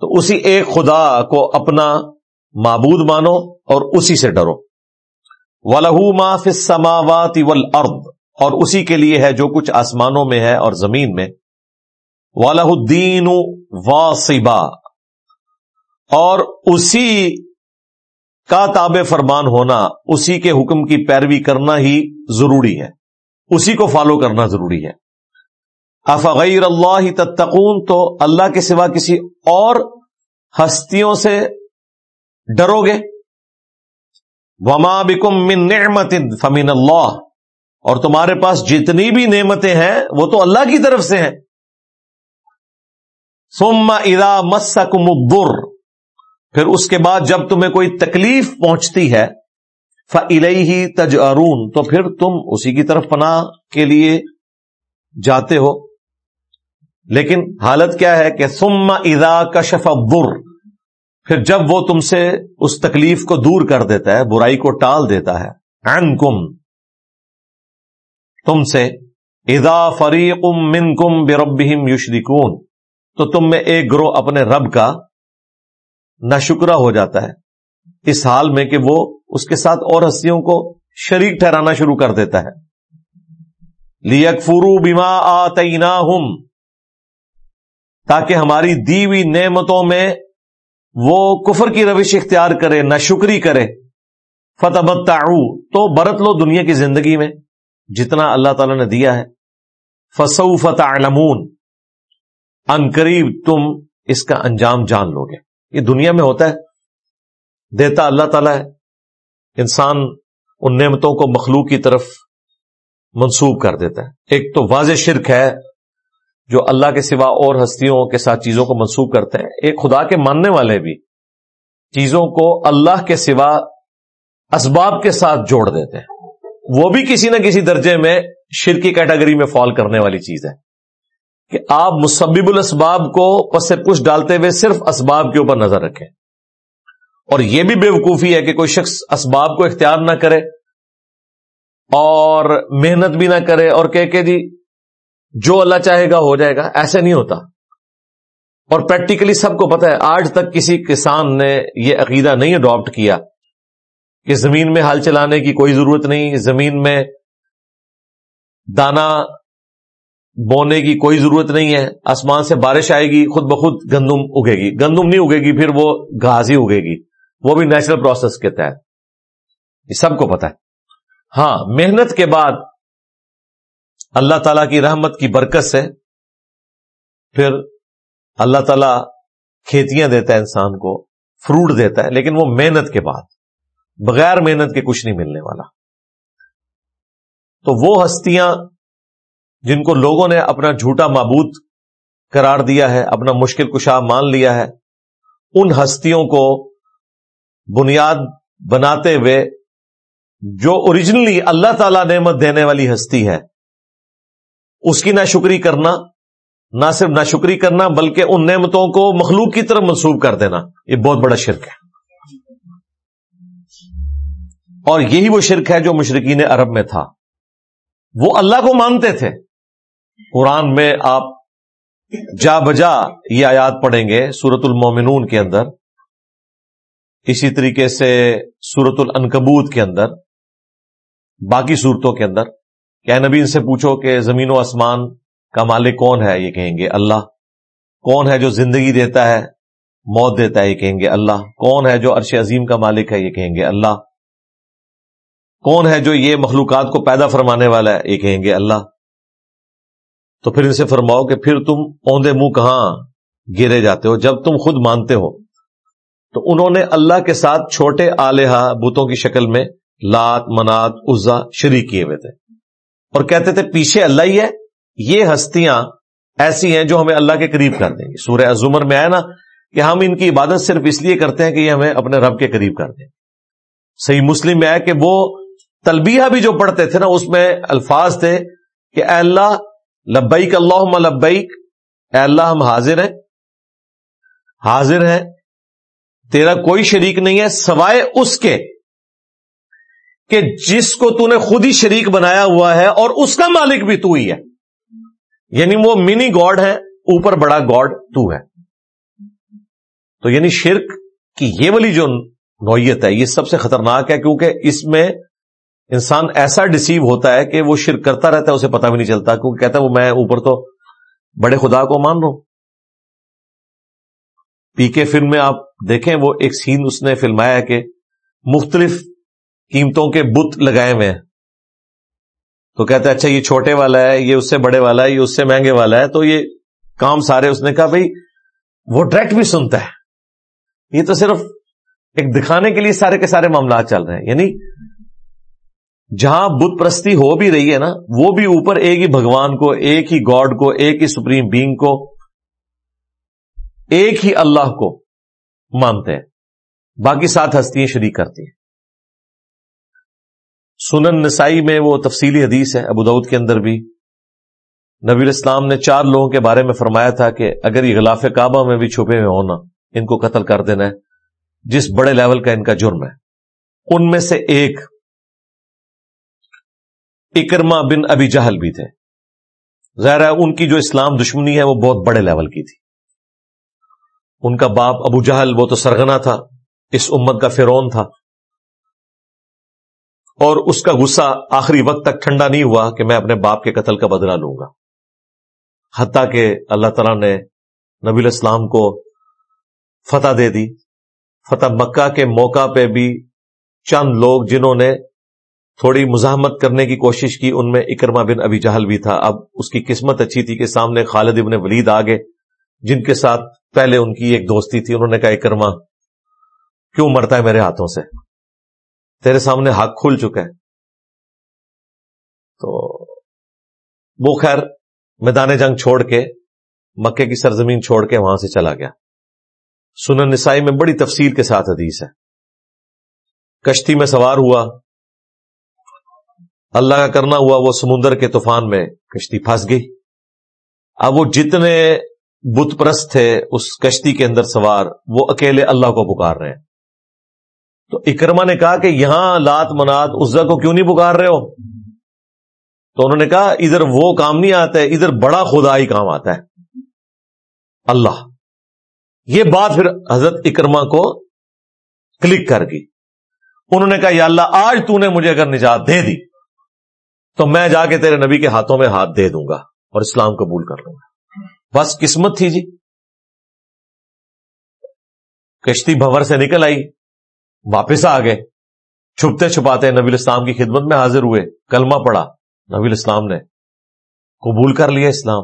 Speaker 1: تو اسی ایک خدا کو اپنا معبود مانو اور اسی سے ڈرو۔ ولہ ما فسماوات ارد اور اسی کے لیے ہے جو کچھ آسمانوں میں ہے اور زمین میں۔ والہ الدین واسبا اور اسی کا تاب فرمان ہونا، اسی کے حکم کی پیروی کرنا ہی ضروری ہے۔ اسی کو فالو کرنا ضروری ہے۔ افغیر اللہ تتقون، تو اللہ کے سوا کسی اور ہستیوں سے ڈرو گے؟ وما بکم من نعمت فمین اللہ اور تمہارے پاس جتنی بھی نعمتیں ہیں، وہ تو اللہ کی طرف سے ہیں۔ ثم اذا مسکم الضر پھر اس کے بعد جب تمہیں کوئی تکلیف پہنچتی ہے، فَإِلَيْهِ ہی تج تو پھر تم اسی کی طرف پناہ کے لیے جاتے ہو۔ لیکن حالت کیا ہے کہ ثم اذا کشف الضر پھر جب وہ تم سے اس تکلیف کو دور کر دیتا ہے، برائی کو ٹال دیتا ہے، عنکم، تم سے، اذا فریق منکم بربہم یشرکون، تو تم میں ایک گروہ اپنے رب کا نہ ہو جاتا ہے۔ اس حال میں کہ وہ اس کے ساتھ اور ہستیوں کو شریک ٹھہرانا شروع کر دیتا ہے۔ لیک فرو بیما آتینا تاکہ ہماری دی ہوئی نعمتوں میں وہ کفر کی روش اختیار کرے، نہ شکری کرے فتح تو برت لو دنیا کی زندگی میں، جتنا اللہ تعالی نے دیا ہے۔ فسو فتح ان قریب تم اس کا انجام جان لو گے۔ یہ دنیا میں ہوتا ہے، دیتا اللہ تعالیٰ ہے۔ انسان ان نعمتوں کو مخلوق کی طرف منسوب کر دیتا ہے۔ ایک تو واضح شرک ہے جو اللہ کے سوا اور ہستیوں کے ساتھ چیزوں کو منسوب کرتے ہیں، ایک خدا کے ماننے والے بھی چیزوں کو اللہ کے سوا اسباب کے ساتھ جوڑ دیتے ہیں۔ وہ بھی کسی نہ کسی درجے میں شرک کی کیٹیگری میں فال کرنے والی چیز ہے۔ کہ آپ مسبب الاسباب کو پس پش ڈالتے ہوئے صرف اسباب کے اوپر نظر رکھیں۔ اور یہ بھی بے وقوفی ہے کہ کوئی شخص اسباب کو اختیار نہ کرے اور محنت بھی نہ کرے اور کہ جی جو اللہ چاہے گا ہو جائے گا، ایسے نہیں ہوتا۔ اور پریکٹیکلی سب کو پتا ہے، آج تک کسی کسان نے یہ عقیدہ نہیں اڈاپٹ کیا کہ زمین میں ہل چلانے کی کوئی ضرورت نہیں، زمین میں دانا بونے کی کوئی ضرورت نہیں ہے، آسمان سے بارش آئے گی، خود بخود گندم اگے گی۔ گندم نہیں اگے گی، پھر وہ گھاس ہی اگے گی۔ وہ بھی نیچرل پروسیس کے تحت۔ یہ سب کو پتا ہے۔ ہاں محنت کے بعد اللہ تعالی کی رحمت کی برکت سے پھر اللہ تعالی کھیتیاں دیتا ہے انسان کو، فروٹ دیتا ہے، لیکن وہ محنت کے بعد، بغیر محنت کے کچھ نہیں ملنے والا۔ تو وہ ہستیاں جن کو لوگوں نے اپنا جھوٹا معبود قرار دیا ہے، اپنا مشکل کشا مان لیا ہے، ان ہستیوں کو بنیاد بناتے ہوئے جو اوریجنلی اللہ تعالی نعمت دینے والی ہستی ہے اس کی نہ شکری کرنا، نہ صرف نہ شکری کرنا، بلکہ ان نعمتوں کو مخلوق کی طرف منسوخ کر دینا۔ یہ بہت بڑا شرک ہے۔ اور یہی وہ شرک ہے جو مشرقین عرب میں تھا۔ وہ اللہ کو مانتے تھے۔ قرآن میں آپ جا بجا یہ آیات پڑھیں گے سورت المومنون کے اندر۔ اسی طریقے سے سورت العنکبوت کے اندر۔ باقی صورتوں کے اندر۔ کیا نبی ان سے پوچھو کہ زمین و آسمان کا مالک کون ہے؟ یہ کہیں گے اللہ۔ کون ہے جو زندگی دیتا ہے؟ موت دیتا ہے، یہ کہیں گے اللہ۔ کون ہے جو عرش عظیم کا مالک ہے؟ یہ کہیں گے اللہ۔ کون ہے جو یہ مخلوقات کو پیدا فرمانے والا ہے؟ یہ کہیں گے اللہ۔ تو پھر ان سے فرماؤ کہ پھر تم اوندے منہ کہاں گرے جاتے ہو؟ جب تم خود مانتے ہو۔ تو انہوں نے اللہ کے ساتھ چھوٹے آلیہ بتوں کی شکل میں لات، منات، عزا شریک کیے ہوئے تھے۔ اور کہتے تھے پیچھے اللہ ہی ہے، یہ ہستیاں ایسی ہیں جو ہمیں اللہ کے قریب کر دیں گی سورہ عزمر میں آیا نا کہ ہم ان کی عبادت صرف اس لیے کرتے ہیں کہ یہ ہمیں اپنے رب کے قریب کر دیں۔ صحیح مسلم میں آیا کہ وہ تلبیہ بھی جو پڑھتے تھے نا، اس میں الفاظ تھے کہ اے اللہ، لبیک اللہ لبیک، اے اللہ ہم حاضر ہیں۔ حاضر ہیں، تیرا کوئی شریک نہیں ہے سوائے اس کے۔ کہ جس کو تو نے خود ہی شریک بنایا ہوا ہے اور اس کا مالک بھی تو ہی ہے۔ یعنی وہ منی گاڈ ہے، اوپر بڑا گاڈ تو ہے۔ تو یعنی شرک کی یہ والی جو نوعیت ہے، یہ سب سے خطرناک ہے کیونکہ اس میں انسان ایسا ڈسیو ہوتا ہے کہ وہ شرک کرتا رہتا ہے، اسے پتا بھی نہیں چلتا۔ کیونکہ کہتا ہے وہ میں اوپر تو بڑے خدا کو مان رہا ہوں پی کے فلم میں آپ دیکھیں، وہ ایک سین اس نے فلمایا کہ مختلف قیمتوں کے بت لگائے ہوئے ہیں۔ تو کہتا ہے اچھا یہ چھوٹے والا ہے، یہ اس سے بڑے والا ہے، یہ اس سے مہنگے والا ہے۔ تو یہ کام سارے اس نے کہا، بھائی، وہ ڈائریکٹ بھی سنتا ہے۔ یہ تو صرف ایک دکھانے کے لیے سارے کے سارے معاملات چل رہے ہیں۔ یعنی جہاں بت پرستی ہو بھی رہی ہے نا، وہ بھی اوپر ایک ہی بھگوان کو، ایک ہی گاڈ کو، ایک ہی سپریم بینگ کو، ایک ہی اللہ کو مانتے ہیں۔ باقی سات ہستیاں شریک کرتی ہیں۔ سنن نسائی میں وہ تفصیلی حدیث ہے، ابو دعود کے اندر بھی۔ نبی الاسلام نے چار لوگوں کے بارے میں فرمایا تھا کہ اگر یہ غلاف کعبہ میں بھی چھپے ہوئے ہونا ان کو قتل کر دینا ہے، جس بڑے لیول کا ان کا جرم ہے۔ ان میں سے ایک اکرما بن ابی جہل بھی تھے۔ ظاہر ہے ان کی جو اسلام دشمنی ہے، وہ بہت بڑے لیول کی تھی۔ ان کا باپ ابو جہل، وہ تو سرگنا تھا، اس امت کا فرون تھا۔ اور اس کا غصہ آخری وقت تک ٹھنڈا نہیں ہوا کہ میں اپنے باپ کے قتل کا بدلہ لوں گا۔ حتیٰ کہ اللہ تعالیٰ نے نبی الاسلام کو فتح دے دی۔ فتح مکہ کے موقع پہ بھی چند لوگ جنہوں نے تھوڑی مزاحمت کرنے کی کوشش کی، ان میں اکرما بن ابھی جہل بھی تھا۔ اب اس کی قسمت اچھی تھی کہ سامنے خالد ابن ولید آگے، جن کے ساتھ پہلے ان کی ایک دوستی تھی۔ انہوں نے کہا اکرما کیوں مرتا ہے میرے ہاتھوں سے؟ تیرے سامنے حق کھل چکا ہے تو وہ خیر میدان جنگ چھوڑ کے، مکے کی سرزمین چھوڑ کے وہاں سے چلا گیا۔ سنن نسائی میں بڑی تفصیل کے ساتھ حدیث ہے۔ کشتی میں سوار ہوا، اللہ کا کرنا ہوا، وہ سمندر کے طوفان میں کشتی پھنس گئی۔ اب وہ جتنے بت پرست تھے، اس کشتی کے اندر سوار، وہ اکیلے اللہ کو پکار رہے ہیں۔ تو اکرما نے کہا کہ یہاں لات منات عزا کو کیوں نہیں پکار رہے ہو؟ تو انہوں نے کہا، ادھر وہ کام نہیں آتا ہے، ادھر بڑا خدا ہی کام آتا ہے۔ اللہ۔ یہ بات پھر حضرت اکرما کو کلک کر گئی۔ انہوں نے کہا، یا اللہ، آج تو نے مجھے اگر نجات دے دی، تو میں جا کے تیرے نبی کے ہاتھوں میں ہاتھ دے دوں گا اور اسلام قبول کر لوں گا۔ بس قسمت تھی جی۔ کشتی بھور سے نکل آئی۔ واپس آ گئے۔ چھپتے چھپاتے نبی الاسلام کی خدمت میں حاضر ہوئے۔ کلمہ پڑا نبی الاسلام نے قبول کر لیا اسلام۔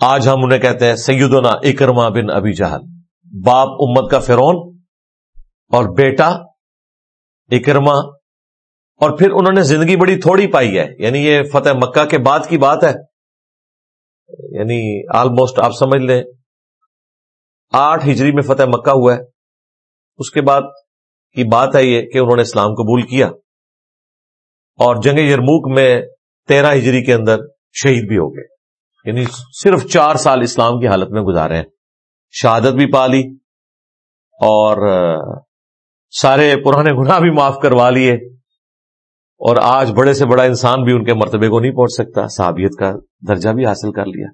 Speaker 1: آج ہم انہیں کہتے ہیں، سیدنا اکرما بن ابی جہل۔ باپ امت کا فرون اور بیٹا اکرما اور پھر انہوں نے زندگی بڑی تھوڑی پائی ہے۔ یعنی یہ فتح مکہ کے بعد کی بات ہے۔ یعنی آلموسٹ آپ سمجھ لیں، آٹھ ہجری میں فتح مکہ ہوا ہے۔ اس کے بعد کی بات ہے یہ کہ انہوں نے اسلام قبول کیا اور جنگ یرموک میں تیرہ ہجری کے اندر شہید بھی ہو گئے۔ یعنی صرف چار سال اسلام کی حالت میں گزارے ہیں۔ شہادت بھی پا لی اور سارے پرانے گناہ بھی معاف کروا لیے اور آج بڑے سے بڑا انسان بھی ان کے مرتبے کو نہیں پہنچ سکتا، صحابیت کا درجہ بھی حاصل کر لیا۔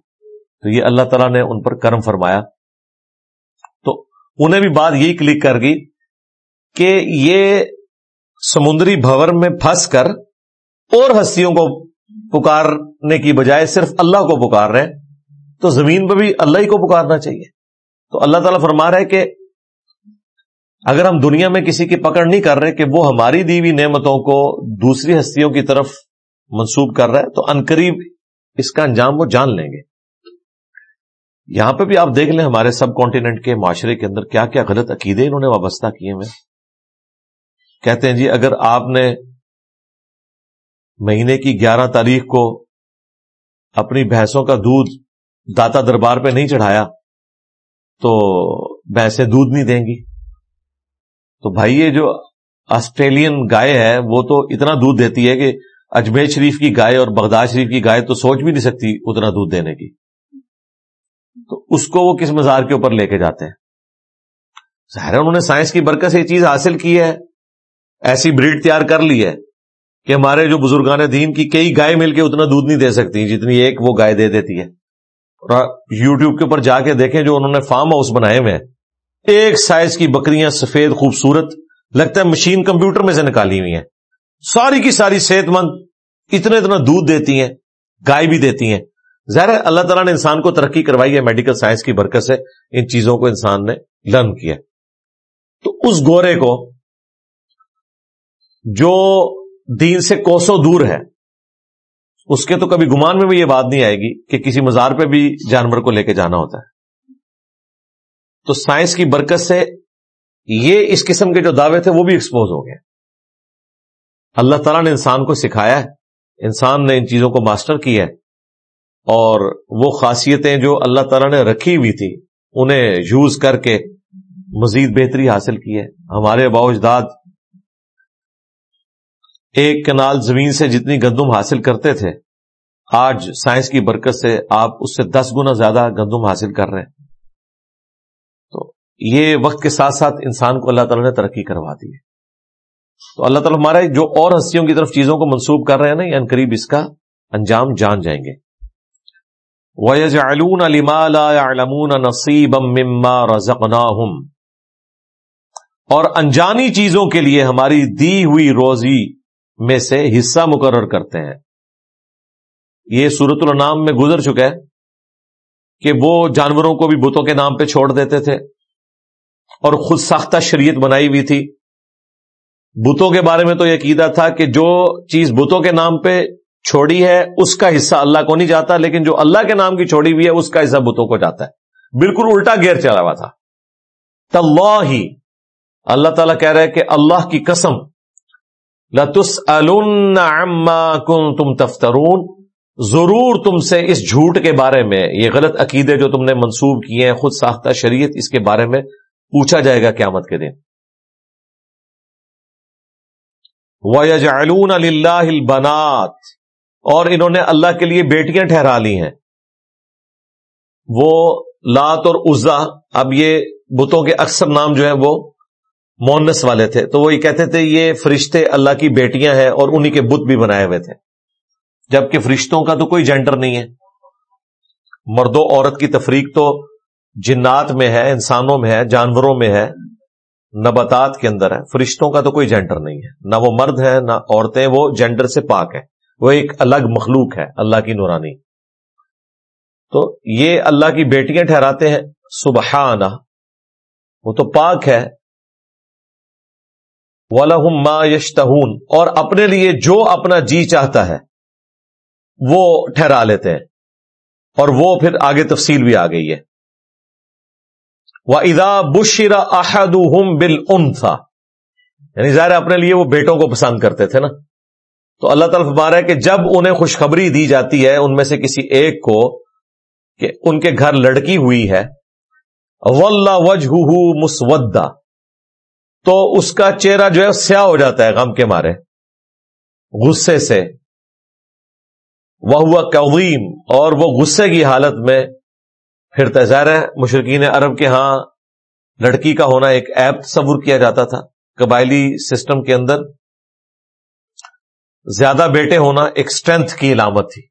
Speaker 1: تو یہ اللہ تعالیٰ نے ان پر کرم فرمایا۔ انہیں بھی بات یہی کلک کر گئی کہ یہ سمندری بھور میں پھنس کر اور ہستیوں کو پکارنے کی بجائے صرف اللہ کو پکار رہے ہیں، تو زمین پہ بھی اللہ ہی کو پکارنا چاہیے۔ تو اللہ تعالیٰ فرما رہا ہے کہ اگر ہم دنیا میں کسی کی پکڑ نہیں کر رہے کہ وہ ہماری دیوی نعمتوں کو دوسری ہستیوں کی طرف منسوب کر رہا ہے، تو انقریب اس کا انجام وہ جان لیں گے۔ یہاں پہ بھی آپ دیکھ لیں ہمارے سب کانٹیننٹ کے معاشرے کے اندر کیا کیا غلط عقیدے انہوں نے وابستہ کیے ہوئے۔ کہتے ہیں جی اگر آپ نے مہینے کی گیارہ تاریخ کو اپنی بھینسوں کا دودھ داتا دربار پہ نہیں چڑھایا، تو بھینسیں دودھ نہیں دیں گی۔ تو بھائی، یہ جو آسٹریلین گائے ہے، وہ تو اتنا دودھ دیتی ہے کہ اجمیر شریف کی گائے اور بغداد شریف کی گائے تو سوچ بھی نہیں سکتی اتنا دودھ دینے کی۔ تو اس کو وہ کس مزار کے اوپر لے کے جاتے ہیں؟ ظاہر انہوں نے سائنس کی برکت سے یہ چیز حاصل کی ہے، ایسی بریڈ تیار کر لی ہے کہ ہمارے جو بزرگان دین کی کئی گائے مل کے اتنا دودھ نہیں دے سکتی، جتنی ایک وہ گائے دے دیتی ہے۔ اور یو ٹیوب کے اوپر جا کے دیکھیں جو انہوں نے فارم ہاؤس بنائے ہوئے ہیں، ایک سائز کی بکریاں سفید خوبصورت، لگتا ہے مشین کمپیوٹر میں سے نکالی ہوئی ہیں۔ ساری کی ساری صحت مند اتنا اتنا دودھ دیتی ہیں، گائے بھی دیتی ہیں۔ ظاہر ہے اللہ تعالیٰ نے انسان کو ترقی کروائی ہے میڈیکل سائنس کی برکت سے، ان چیزوں کو انسان نے لرن کیا۔ تو اس گورے کو جو دین سے کوسوں دور ہے، اس کے تو کبھی گمان میں بھی یہ بات نہیں آئے گی کہ کسی مزار پہ بھی جانور کو لے کے جانا ہوتا ہے۔ تو سائنس کی برکت سے یہ اس قسم کے جو دعوے تھے، وہ بھی ایکسپوز ہو گئے۔ اللہ تعالیٰ نے انسان کو سکھایا ہے، انسان نے ان چیزوں کو ماسٹر کیا ہے۔ اور وہ خاصیتیں جو اللہ تعالیٰ نے رکھی ہوئی تھی انہیں یوز کر کے مزید بہتری حاصل کی ہے۔ ہمارے باوجداد ایک کنال زمین سے جتنی گندم حاصل کرتے تھے، آج سائنس کی برکت سے آپ اس سے دس گنا زیادہ گندم حاصل کر رہے ہیں۔ تو یہ وقت کے ساتھ ساتھ انسان کو اللہ تعالیٰ نے ترقی کروا دی ہے۔ تو اللہ تعالیٰ ہمارے جو اور ہستیوں کی طرف چیزوں کو منسوب کر رہے ہیں نا یا قریب اس کا انجام جان جائیں گے۔ وَيَجْعَلُونَ لِمَا لَا يَعْلَمُونَ نَصِيبًا مِمَّا رَزَقْنَاهُمْ۔ اور انجانی چیزوں کے لیے ہماری دی ہوئی روزی میں سے حصہ مقرر کرتے ہیں۔ یہ سورت النام میں گزر چکا ہے کہ وہ جانوروں کو بھی بتوں کے نام پہ چھوڑ دیتے تھے اور خود ساختہ شریعت بنائی ہوئی تھی۔ بتوں کے بارے میں تو یہ عقیدہ تھا کہ جو چیز بتوں کے نام پہ چھوڑی ہے، اس کا حصہ اللہ کو نہیں جاتا، لیکن جو اللہ کے نام کی چھوڑی ہوئی ہے، اس کا حصہ بتوں کو جاتا ہے۔ بالکل الٹا گیئر چلا ہوا تھا۔ ہی اللہ تعالیٰ کہہ رہے کہ اللہ کی قسم۔ لتس کن تم تفترون۔ ضرور تم سے اس جھوٹ کے بارے میں، یہ غلط عقیدے جو تم نے منسوب کیے ہیں، خود ساختہ شریعت، اس کے بارے میں پوچھا جائے گا قیامت کے دن۔ وَيَجْعَلُونَ لِلَّهِ الْبَنَاتِ۔ اور انہوں نے اللہ کے لیے بیٹیاں ٹھہرا لی ہیں۔ وہ لات اور عزا، اب یہ بتوں کے اکثر نام جو ہیں وہ مونس والے تھے۔ تو وہ یہ کہتے تھے، یہ فرشتے اللہ کی بیٹیاں ہیں اور انہی کے بت بھی بنائے ہوئے تھے۔ جبکہ فرشتوں کا تو کوئی جینڈر نہیں ہے۔ مرد و عورت کی تفریق تو جنات میں ہے، انسانوں میں ہے، جانوروں میں ہے، نباتات کے اندر ہے۔ فرشتوں کا تو کوئی جینڈر نہیں ہے۔ نہ وہ مرد ہے نہ عورتیں، وہ جینڈر سے پاک ہیں۔ وہ ایک الگ مخلوق ہے، اللہ کی نورانی۔ تو یہ اللہ کی بیٹیاں ٹھہراتے ہیں، سبحانہ۔ وہ تو پاک ہے۔ وَلَهُمْ مَا يَشْتَهُونَ۔ اور اپنے لیے جو اپنا جی چاہتا ہے، وہ ٹھہرا لیتے ہیں۔ اور وہ پھر آگے تفصیل بھی آ گئی ہے۔ وہ ادا بشرا احد بل یعنی ظاہر اپنے لیے وہ بیٹوں کو پسند کرتے تھے نا۔ تو اللہ تعالیٰ فرما ہے کہ جب انہیں خوشخبری دی جاتی ہے، ان میں سے کسی ایک کو کہ ان کے گھر لڑکی ہوئی ہے وجہ مسودا تو اس کا چہرہ جو ہے سیاہ ہو جاتا ہے غم کے مارے، غصے سے۔ وہ ہوا قویم اور وہ غصے کی حالت میں پھر تظاہر ہے۔ مشرقین عرب کے ہاں لڑکی کا ہونا ایک ایپ تصور کیا جاتا تھا، قبائلی سسٹم کے اندر۔ زیادہ بیٹے ہونا ایک اسٹرینتھ کی علامت تھی۔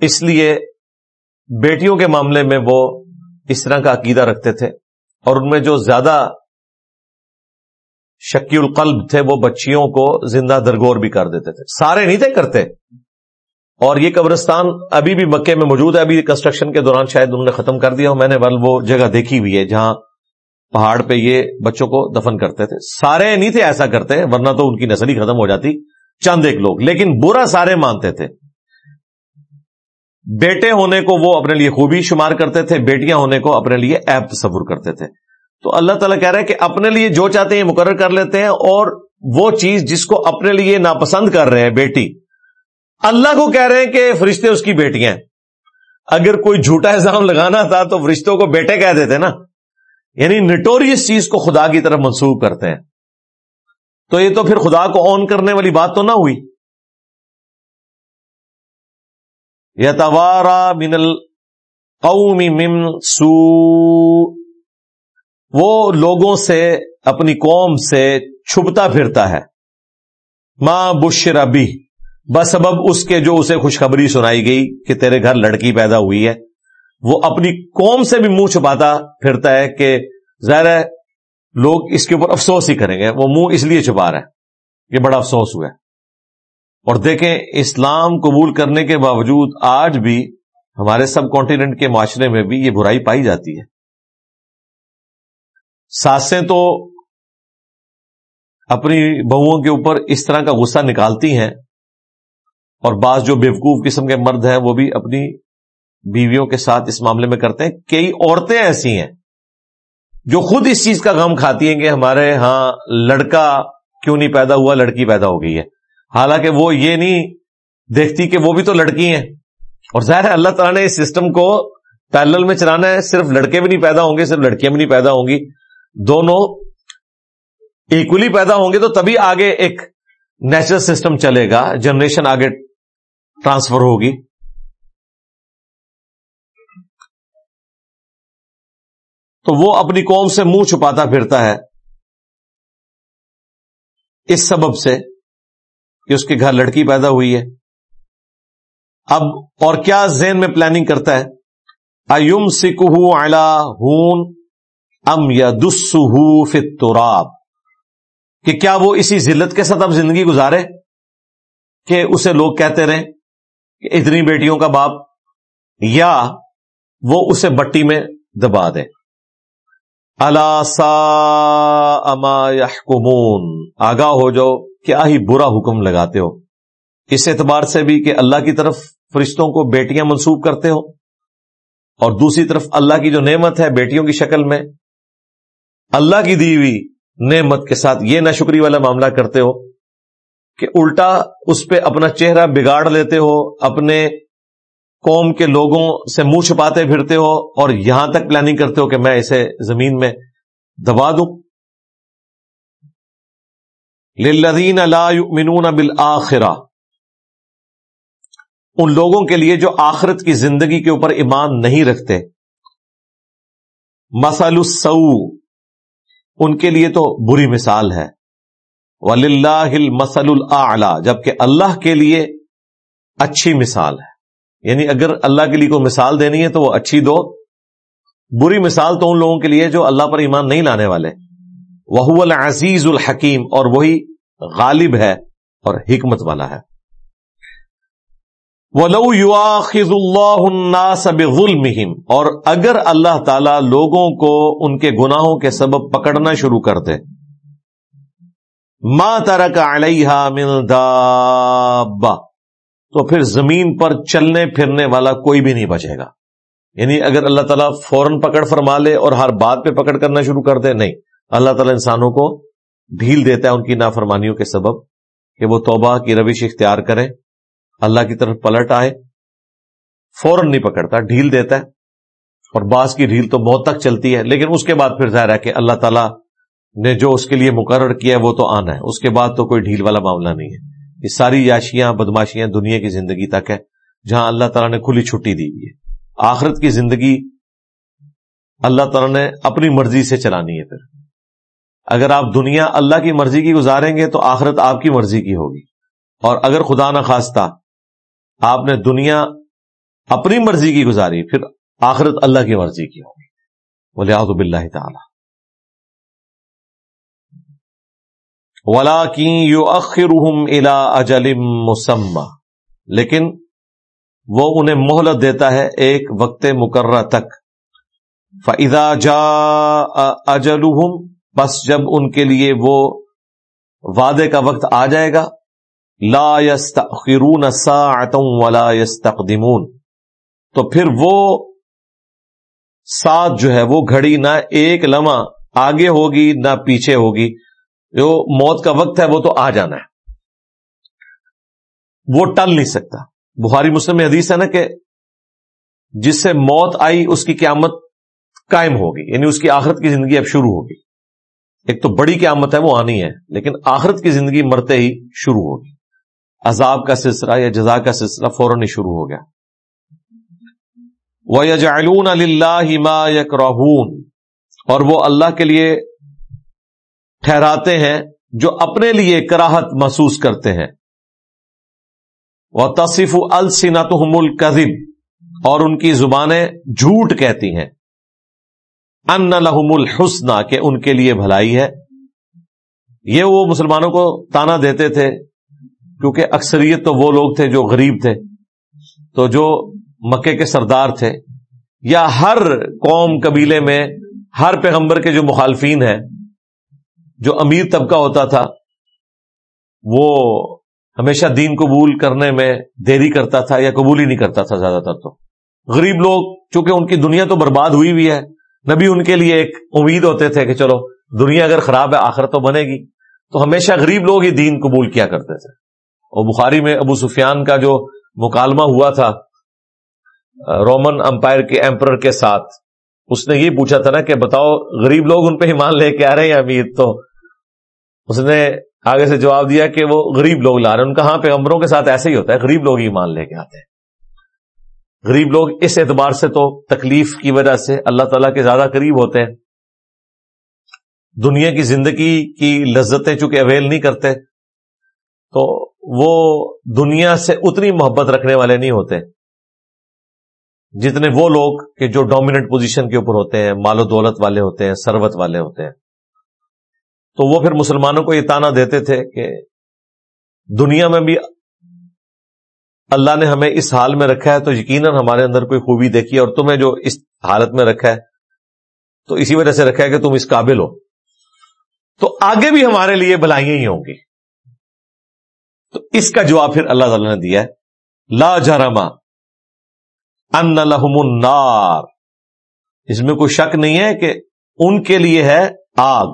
Speaker 1: اس لیے بیٹیوں کے معاملے میں وہ اس طرح کا عقیدہ رکھتے تھے اور ان میں جو زیادہ شکی القلب تھے، وہ بچیوں کو زندہ درگور بھی کر دیتے تھے۔ سارے نہیں تھے کرتے۔ اور یہ قبرستان ابھی بھی مکے میں موجود ہے۔ ابھی کنسٹرکشن کے دوران شاید انہوں نے ختم کر دیا میں نے ول وہ جگہ دیکھی ہوئی ہے جہاں پہاڑ پہ یہ بچوں کو دفن کرتے تھے۔ سارے نہیں تھے ایسا کرتے، ورنہ تو ان کی نسل ہی ختم ہو جاتی۔ چند ایک لوگ، لیکن برا سارے مانتے تھے۔ بیٹے ہونے کو وہ اپنے لیے خوبی شمار کرتے تھے، بیٹیاں ہونے کو اپنے لیے ایپ تصور کرتے تھے۔ تو اللہ تعالیٰ کہہ رہا ہے کہ اپنے لیے جو چاہتے ہیں مقرر کر لیتے ہیں، اور وہ چیز جس کو اپنے لیے ناپسند کر رہے ہیں، بیٹی۔ اللہ کو کہہ رہے ہیں کہ فرشتے اس کی بیٹیاں ہیں۔ اگر کوئی جھوٹا الزام لگانا تھا تو فرشتوں کو بیٹے کہہ دیتے نا۔ یعنی نٹوریس چیز کو خدا کی طرف منسوخ کرتے ہیں۔ تو یہ تو پھر خدا کو آن کرنے والی بات تو نہ ہوئی۔ یا توارا من القومی مم سو وہ لوگوں سے، اپنی قوم سے چھپتا پھرتا ہے۔ ماں بشر ابھی بس سبب اس کے جو اسے خوشخبری سنائی گئی کہ تیرے گھر لڑکی پیدا ہوئی ہے۔ وہ اپنی قوم سے بھی منہ چھپاتا پھرتا ہے کہ، ظاہر ہے لوگ اس کے اوپر افسوس ہی کریں گے، وہ منہ اس لیے چھپا رہا ہے کہ بڑا افسوس ہوا ہے۔ اور دیکھیں، اسلام قبول کرنے کے باوجود آج بھی ہمارے سب کانٹیننٹ کے معاشرے میں بھی یہ برائی پائی جاتی ہے۔ ساسیں تو اپنی بہوؤں کے اوپر اس طرح کا غصہ نکالتی ہیں، اور بعض جو بیوقوف قسم کے مرد ہیں، وہ بھی اپنی بیویوں کے ساتھ اس معاملے میں کرتے ہیں۔ کئی عورتیں ایسی ہیں جو خود اس چیز کا غم کھاتی ہیں کہ ہمارے ہاں لڑکا کیوں نہیں پیدا ہوا؟ لڑکی پیدا ہو گئی ہے۔ حالانکہ وہ یہ نہیں دیکھتی کہ وہ بھی تو لڑکی ہیں۔ اور ظاہر ہے اللہ تعالیٰ نے اس سسٹم کو پیرل میں چلانا ہے۔ صرف لڑکے بھی نہیں پیدا ہوں گے، صرف لڑکیاں بھی نہیں پیدا ہوں گی۔ دونوں ایکولی پیدا ہوں گے تو تبھی آگے ایک نیچرل سسٹم چلے گا۔ جنریشن آگے ٹرانسفر ہوگی۔ تو وہ اپنی قوم سے منہ چھپاتا پھرتا ہے۔ اس سبب سے کہ اس کے گھر لڑکی پیدا ہوئی ہے۔ اب اور کیا ذہن میں پلاننگ کرتا ہے؟ ایم سکھ ہون ام یا دس فتراب کہ کیا وہ اسی ذلت کے ساتھ اب زندگی گزارے؟ کہ اسے لوگ کہتے رہے کہ اتنی بیٹیوں کا باپ، یا وہ اسے بٹی میں دبا دے۔ اما یحکمون آگاہ ہو جاؤ کیا ہی برا حکم لگاتے ہو۔ اس اعتبار سے بھی کہ اللہ کی طرف فرشتوں کو بیٹیاں منسوب کرتے ہو۔ اور دوسری طرف اللہ کی جو نعمت ہے بیٹیوں کی شکل میں، اللہ کی دی ہوئی نعمت کے ساتھ یہ نہ شکری والا معاملہ کرتے ہو کہ الٹا اس پہ اپنا چہرہ بگاڑ لیتے ہو، اپنے قوم کے لوگوں سے منہ چھپاتے پھرتے ہو اور یہاں تک پلاننگ کرتے ہو کہ میں اسے زمین میں دبا دوں۔ للذین لا یؤمنون بالآخرہ۔ ان لوگوں کے لیے جو آخرت کی زندگی کے اوپر ایمان نہیں رکھتے۔ مسل السو ان کے لیے تو بری مثال ہے۔ ولی اللہ مسل جبکہ اللہ کے لیے اچھی مثال ہے۔ یعنی اگر اللہ کے لیے کوئی مثال دینی ہے تو وہ اچھی دو بری مثال تو ان لوگوں کے لیے جو اللہ پر ایمان نہیں لانے والے۔ وہ العزیز الحکیم اور وہی غالب ہے اور حکمت والا ہے۔ ولو يُآخِذُ اللَّهُ النَّاسَ بِظُلْمِهِمْ اور اگر اللہ تعالی لوگوں کو ان کے گناہوں کے سبب پکڑنا شروع کر دے۔ ما ترک علیہ من دابا تو پھر زمین پر چلنے پھرنے والا کوئی بھی نہیں بچے گا۔ یعنی اگر اللہ تعالیٰ فوراً پکڑ فرما لے اور ہر بات پہ پکڑ کرنا شروع کر دے، نہیں۔ اللہ تعالیٰ انسانوں کو ڈھیل دیتا ہے ان کی نافرمانیوں کے سبب کہ وہ توبہ کی روش اختیار کریں۔ اللہ کی طرف پلٹ آئے، فوراً نہیں پکڑتا، ڈھیل دیتا ہے۔ اور بعض کی ڈھیل تو بہت تک چلتی ہے، لیکن اس کے بعد پھر ظاہر ہے کہ اللہ تعالیٰ نے جو اس کے لیے مقرر کیا ہے، وہ تو آنا ہے۔ اس کے بعد تو کوئی ڈھیل والا معاملہ نہیں ہے۔ یہ ساری یاشیاں بدماشیاں دنیا کی زندگی تک ہے جہاں اللہ تعالیٰ نے کھلی چھٹی دی ہوئی ہے۔ آخرت کی زندگی اللہ تعالیٰ نے اپنی مرضی سے چلانی ہے پھر۔ اگر آپ دنیا اللہ کی مرضی کی گزاریں گے تو آخرت آپ کی مرضی کی ہوگی۔ اور اگر خدا نہ خواستہ آپ نے دنیا اپنی مرضی کی گزاری، پھر آخرت اللہ کی مرضی کی ہوگی۔ بولے آدب اللہ ولا کی یو اخر الا اجلم مسمہ لیکن وہ انہیں مہلت دیتا ہے ایک وقت مقررہ تک۔ فضا جا اجل بس جب ان کے لیے وہ وعدے کا وقت آ جائے گا، لا يستأخرون ساعتا ولا يستقدمون۔ تو پھر وہ ساتھ جو ہے، وہ گھڑی نہ ایک لمحہ آگے ہوگی نہ پیچھے ہوگی۔ جو موت کا وقت ہے وہ تو آ جانا ہے۔ وہ ٹل نہیں سکتا۔ بخاری مسلم میں حدیث ہے نا کہ جس سے موت آئی، اس کی قیامت قائم ہوگی۔ یعنی اس کی آخرت کی زندگی اب شروع ہوگی۔ ایک تو بڑی قیامت ہے، وہ آنی ہے، لیکن آخرت کی زندگی مرتے ہی شروع ہوگی۔ عذاب کا سلسلہ یا جزا کا سلسلہ فوراً ہی شروع ہو گیا۔ وہ یجعلون اللہ ما یکرہون اور وہ اللہ کے لیے ٹھہراتے ہیں جو اپنے لیے کراہت محسوس کرتے ہیں۔ وہ تصف السنتحم القذب اور ان کی زبانیں جھوٹ کہتی ہیں۔ ان لہم الحسنہ کہ ان کے لیے بھلائی ہے۔ یہ وہ مسلمانوں کو تانا دیتے تھے، کیونکہ اکثریت تو وہ لوگ تھے جو غریب تھے، تو جو مکے کے سردار تھے، یا ہر قوم قبیلے میں ہر پیغمبر کے جو مخالفین ہیں جو امیر طبقہ ہوتا تھا، وہ ہمیشہ دین قبول کرنے میں دیری کرتا تھا یا قبول ہی نہیں کرتا تھا زیادہ تر تو۔ غریب لوگ، چونکہ ان کی دنیا تو برباد ہوئی ہوئی ہے، نبی ان کے لیے ایک امید ہوتے تھے کہ چلو، دنیا اگر خراب ہے آخر تو بنے گی۔ تو ہمیشہ غریب لوگ ہی دین قبول کیا کرتے تھے۔ اور بخاری میں ابو سفیان کا جو مکالمہ ہوا تھا، رومن امپائر کے ایمپرر کے ساتھ اس نے یہ پوچھا تھا نا کہ بتاؤ غریب لوگ ان پہ ایمان لے کے آ رہے ہیں امیر تو اس نے آگے سے جواب دیا کہ وہ غریب لوگ لا رہے ہیں۔ ان کا ہاں پیغمبروں کے ساتھ ایسے ہی ہوتا ہے۔ غریب لوگ ہی مان لے کے آتے ہیں۔ غریب لوگ اس اعتبار سے تو تکلیف کی وجہ سے اللہ تعالیٰ کے زیادہ قریب ہوتے ہیں۔ دنیا کی زندگی کی لذتیں چونکہ اویل نہیں کرتے، تو وہ دنیا سے اتنی محبت رکھنے والے نہیں ہوتے۔ جتنے وہ لوگ کہ جو ڈومیننٹ پوزیشن کے اوپر ہوتے ہیں، مال و دولت والے ہوتے ہیں سروت والے ہوتے ہیں۔ تو وہ پھر مسلمانوں کو یہ تانا دیتے تھے کہ دنیا میں بھی اللہ نے ہمیں اس حال میں رکھا ہے تو یقیناً ہمارے اندر کوئی خوبی دیکھی اور تمہیں جو اس حالت میں رکھا ہے، تو اسی وجہ سے رکھا ہے کہ تم اس قابل ہو۔ تو آگے بھی ہمارے لیے بلائیاں ہی ہوں گی۔ تو اس کا جواب پھر اللہ تعالی نے دیا ہے۔ لا جرما ان لہم النار۔ اس میں کوئی شک نہیں ہے کہ ان کے لیے ہے آگ۔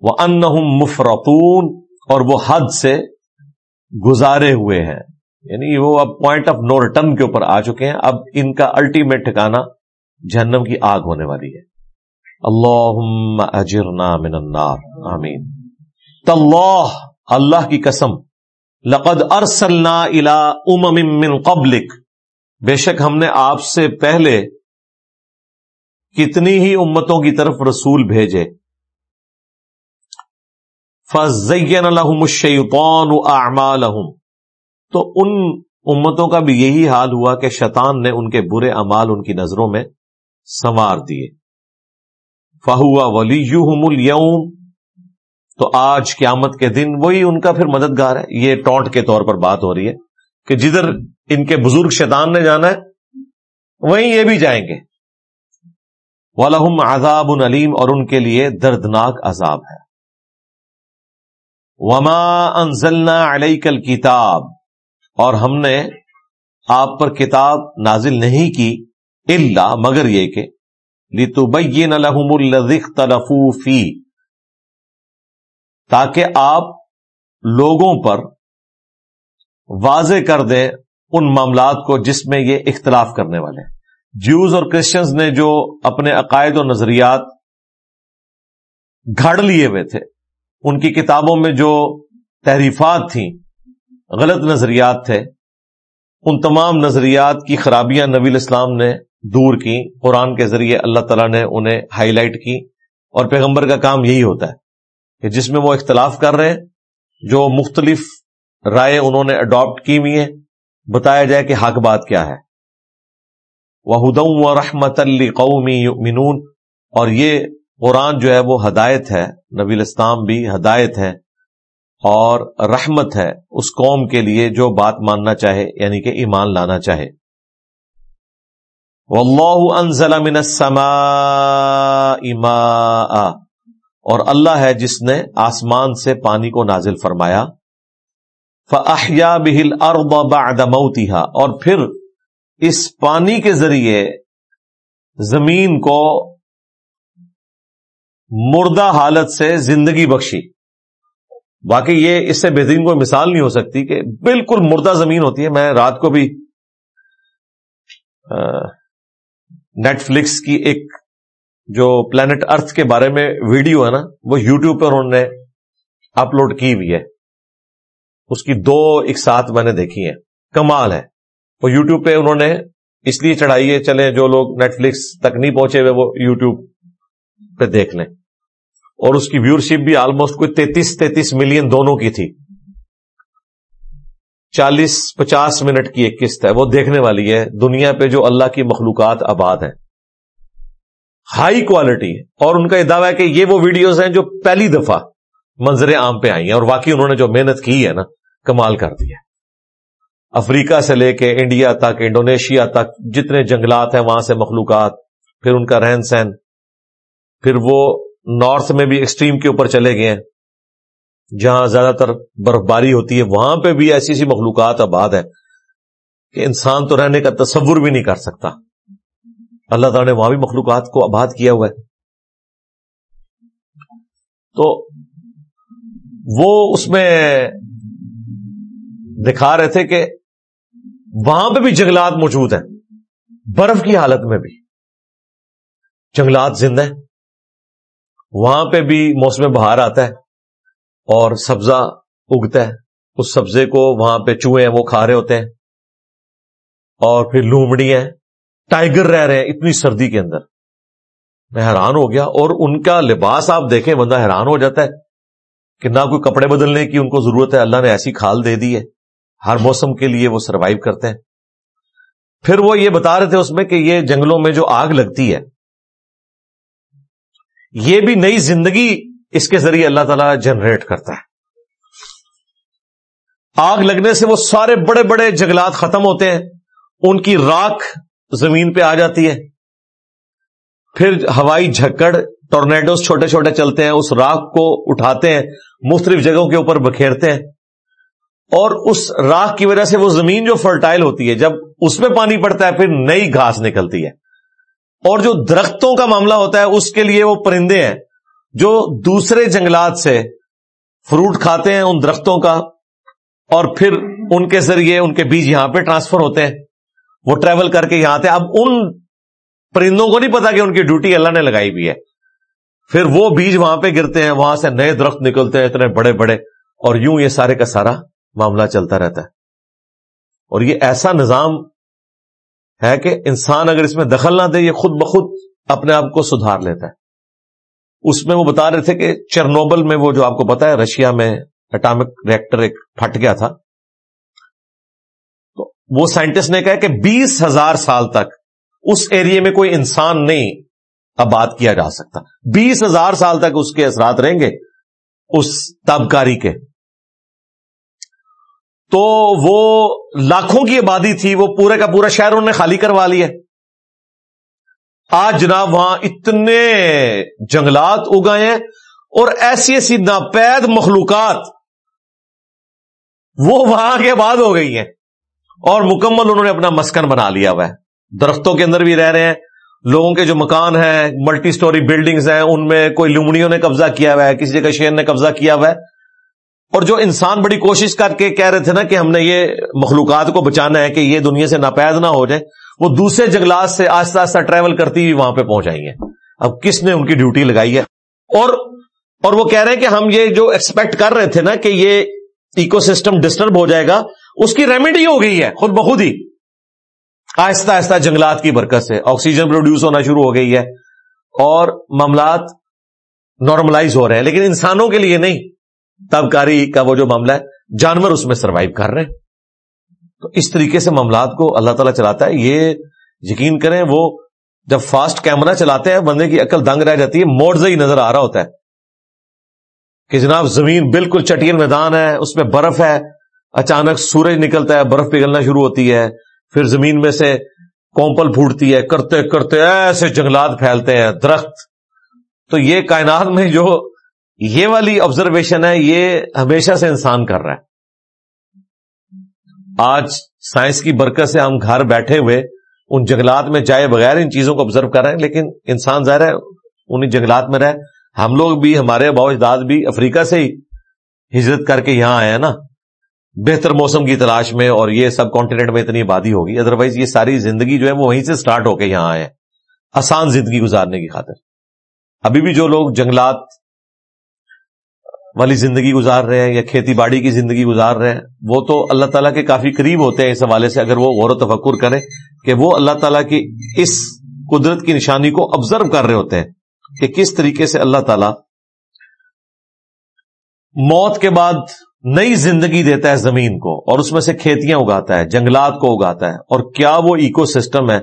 Speaker 1: وہ ان مفرتون اور وہ حد سے گزارے ہوئے ہیں۔ یعنی وہ اب پوائنٹ آف نو ریٹرن کے اوپر آ چکے ہیں۔ اب ان کا الٹیمیٹ ٹھکانا جہنم کی آگ ہونے والی ہے۔ اللہ اجرنا من النار۔ آمین۔ تاللہ، اللہ کی قسم۔ لقد ارسلنا الى امم من قبلک۔ بے شک ہم نے آپ سے پہلے کتنی ہی امتوں کی طرف رسول بھیجے۔ فزین الحم الشیطان اعمالهم تو ان امتوں کا بھی یہی حال ہوا کہ شیطان نے ان کے برے امال ان کی نظروں میں سنوار دیے۔ فہوا ولی اليوم تو آج قیامت کے دن وہی ان کا پھر مددگار ہے۔ یہ ٹونٹ کے طور پر بات ہو رہی ہے کہ جدھر ان کے بزرگ شیطان نے جانا ہے، وہیں یہ بھی جائیں گے۔ والم عذاب العلیم اور ان کے لیے دردناک عذاب ہے۔ وما انزلنا علیہ کتاب اور ہم نے آپ پر کتاب نازل نہیں کی اللہ مگر یہ کہ لتبین لهم الذي اختلفوا فی تاکہ آپ لوگوں پر واضح کر دیں ان معاملات کو جس میں یہ اختلاف کرنے والے جیوز اور کرسچنز نے جو اپنے عقائد و نظریات گھڑ لیے ہوئے تھے، ان کی کتابوں میں جو تحریفات تھیں، غلط نظریات تھے، ان تمام نظریات کی خرابیاں نبی الاسلام نے دور کی قرآن کے ذریعے اللہ تعالیٰ نے انہیں ہائی لائٹ کی اور پیغمبر کا کام یہی ہوتا ہے۔ کہ جس میں وہ اختلاف کر رہے ہیں، جو مختلف رائے انہوں نے اڈاپٹ کی ہوئی ہیں، بتایا جائے کہ حق بات کیا ہے۔ وہ ہدم و رحمت قومی منون اور یہ قرآن جو ہے وہ ہدایت ہے، نبی الاسلام بھی ہدایت ہے اور رحمت ہے اس قوم کے لیے جو بات ماننا چاہے یعنی کہ ایمان لانا چاہے۔ واللہ انزل من السماء ماء۔ اور اللہ ہے جس نے آسمان سے پانی کو نازل فرمایا۔ فاحیا به الارض بعد موتها۔ اور پھر اس پانی کے ذریعے زمین کو مردہ حالت سے زندگی بخشی۔ باقی یہ اس سے بہترین کوئی مثال نہیں ہو سکتی کہ بالکل مردہ زمین ہوتی ہے۔ میں رات کو بھی نیٹ فلکس کی ایک جو پلانٹ ارتھ کے بارے میں ویڈیو ہے نا، وہ یوٹیوب پر انہوں نے اپلوڈ کی ہوئی ہے۔ اس کی دو ایک ساتھ میں نے دیکھی ہیں۔ کمال ہے۔ وہ یوٹیوب پہ انہوں نے اس لیے چڑھائی ہے چلے جو لوگ نیٹ فلکس تک نہیں پہنچے ہوئے، وہ یوٹیوب پہ دیکھ لیں۔ اور اس کی ویورشپ بھی آلموسٹ کوئی تینتیس تینتیس ملین دونوں کی تھی۔ چالیس، پچاس منٹ کی ایک قسط ہے۔ وہ دیکھنے والی ہے۔ دنیا پہ جو اللہ کی مخلوقات آباد ہیں۔ ہائی کوالٹی اور ان کا یہ دعویٰ ہے کہ یہ وہ ویڈیوز ہیں جو پہلی دفعہ منظر عام پہ آئی ہیں اور واقعی انہوں نے جو محنت کی ہے نا، کمال کر دیا افریقہ سے لے کے انڈیا تک، انڈونیشیا تک جتنے جنگلات ہیں وہاں سے مخلوقات، پھر ان کا رہن سہن، پھر وہ نارتھ میں بھی ایکسٹریم کے اوپر چلے گئے ہیں۔ جہاں زیادہ تر برف باری ہوتی ہے، وہاں پہ بھی ایسی سی مخلوقات آباد ہے کہ انسان تو رہنے کا تصور بھی نہیں کر سکتا۔ اللہ تعالیٰ نے وہاں بھی مخلوقات کو آباد کیا ہوا ہے۔ تو وہ اس میں دکھا رہے تھے کہ وہاں پہ بھی جنگلات موجود ہیں، برف کی حالت میں بھی۔ جنگلات زندہ ہیں، وہاں پہ بھی موسم بہار آتا ہے اور سبزہ اگتا ہے۔ اس سبزے کو وہاں پہ چوہے ہیں، وہ کھا رہے ہوتے ہیں اور پھر لومڑی ہیں۔ ٹائیگر رہ رہے ہیں اتنی سردی کے اندر۔ میں حیران ہو گیا اور ان کا لباس آپ دیکھیں، بندہ حیران ہو جاتا ہے کہ نہ کوئی کپڑے بدلنے کی ان کو ضرورت ہے، اللہ نے ایسی کھال دے دی ہے۔ ہر موسم کے لیے وہ سروائو کرتے ہیں۔ پھر وہ یہ بتا رہے تھے اس میں کہ یہ جنگلوں میں جو آگ لگتی ہے، یہ بھی نئی زندگی اس کے ذریعے اللہ تعالی جنریٹ کرتا ہے۔ آگ لگنے سے وہ سارے بڑے بڑے جنگلات ختم ہوتے ہیں۔ ان کی راک زمین پہ آ جاتی ہے۔ پھر ہوائی جھکڑ، ٹورنیڈوز چھوٹے چھوٹے چلتے ہیں، اس راک کو اٹھاتے ہیں، مختلف جگہوں کے اوپر بکھیرتے ہیں۔ اور اس راک کی وجہ سے وہ زمین جو فرٹائل ہوتی ہے، جب اس میں پانی پڑتا ہے، پھر نئی گھاس نکلتی ہے۔ اور جو درختوں کا معاملہ ہوتا ہے، اس کے لیے وہ پرندے ہیں، جو دوسرے جنگلات سے فروٹ کھاتے ہیں ان درختوں کا، اور پھر ان کے ذریعے ان کے بیج یہاں پہ ٹرانسفر ہوتے ہیں۔ وہ ٹریول کر کے یہاں آتے اب ان پرندوں کو نہیں پتا کہ ان کی ڈیوٹی اللہ نے لگائی ہوئی ہے۔ پھر وہ بیج وہاں پہ گرتے ہیں، وہاں سے نئے درخت نکلتے ہیں، اتنے بڑے بڑے۔ اور یوں یہ سارے کا سارا معاملہ چلتا رہتا ہے۔ اور یہ ایسا نظام ہے کہ انسان اگر اس میں دخل نہ دے، یہ خود بخود اپنے آپ کو سدھار لیتا ہے۔ اس میں وہ بتا رہے تھے کہ چرنوبل میں وہ جو آپ کو پتا ہے، رشیا میں اٹامک ریئیکٹر ایک پھٹ گیا تھا۔ وہ سائنٹسٹ نے کہا کہ بیس ہزار سال تک اس ایریے میں کوئی انسان نہیں آباد کیا جا سکتا۔ بیس ہزار سال تک اس کے اثرات رہیں گے اس تابکاری کے۔ تو وہ لاکھوں کی آبادی تھی، وہ پورے کا پورا شہر انہوں نے خالی کروا لیا۔ آج جناب وہاں اتنے جنگلات اگائے ہیں اور ایسی ایسی ناپید مخلوقات وہ وہاں کے بعد ہو گئی ہیں۔ اور مکمل انہوں نے اپنا مسکن بنا لیا ہوا ہے۔ درختوں کے اندر بھی رہ رہے ہیں۔ لوگوں کے جو مکان ہیں ملٹی سٹوری بلڈنگز ہیں، ان میں کوئی لومڑیوں نے قبضہ کیا ہوا ہے، کسی جگہ شیر نے قبضہ کیا ہوا ہے۔ اور جو انسان بڑی کوشش کر کے کہہ رہے تھے نا کہ ہم نے یہ مخلوقات کو بچانا ہے کہ یہ دنیا سے ناپید نہ ہو جائے، وہ دوسرے جنگلات سے آہستہ آہستہ ٹریول کرتی ہوئی وہاں پہ پہنچائیں گے اب کس نے ان کی ڈیوٹی لگائی ہے؟ اور اور وہ کہہ رہے ہیں کہ ہم یہ جو ایکسپیکٹ کر رہے تھے نا کہ یہ اکو سسٹم ڈسٹرب ہو جائے گا اس کی ریمیڈی ہو گئی ہے، خود بخود ہی آہستہ آہستہ جنگلات کی برکت سے آکسیجن پروڈیوس ہونا شروع ہو گئی ہے اور معاملات نارملائز ہو رہے ہیں، لیکن انسانوں کے لیے نہیں۔ تبکاری کا وہ جو معاملہ ہے، جانور اس میں سروائو کر رہے ہیں۔ تو اس طریقے سے معاملات کو اللہ تعالیٰ چلاتا ہے۔ یہ یقین کریں، وہ جب فاسٹ کیمرہ چلاتے ہیں، بندے کی عقل دنگ رہ جاتی ہے موڑ ہی نظر آ رہا ہوتا ہے۔ کہ جناب زمین بالکل چٹین میدان ہے، اس میں برف ہے اچانک سورج نکلتا ہے، برف پگھلنا شروع ہوتی ہے، پھر زمین میں سے کومپل پھوٹتی ہے، کرتے کرتے ایسے جنگلات پھیلتے ہیں، درخت۔ تو یہ کائنات میں جو یہ والی آبزرویشن ہے، یہ ہمیشہ سے انسان کر رہا ہے۔ آج سائنس کی برکت سے ہم گھر بیٹھے ہوئے ان جنگلات میں جائے بغیر ان چیزوں کو آبزرو کر رہے ہیں، لیکن انسان ظاہر ہے انہیں جنگلات میں رہے۔ ہم لوگ بھی، ہمارے باؤ بھی افریقہ سے ہی ہجرت کر کے یہاں آئے ہیں نا۔ بہتر موسم کی تلاش میں اور یہ سب کانٹیننٹ میں اتنی آبادی ہوگی۔ ادروائز یہ ساری زندگی جو ہے وہ وہیں سے سٹارٹ ہو کے یہاں آئے آسان زندگی گزارنے کی خاطر۔ ابھی بھی جو لوگ جنگلات والی زندگی گزار رہے ہیں یا کھیتی باڑی کی زندگی گزار رہے ہیں، وہ تو اللہ تعالیٰ کے کافی قریب ہوتے ہیں اس حوالے سے، اگر وہ غور و تفکر کریں کہ وہ اللہ تعالیٰ کی اس قدرت کی نشانی کو آبزرو کر رہے ہوتے ہیں کہ کس طریقے سے اللہ تعالی موت کے بعد نئی زندگی دیتا ہے زمین کو اور اس میں سے کھیتیاں اگاتا ہے، جنگلات کو اگاتا ہے اور کیا وہ ایکو سسٹم ہے؟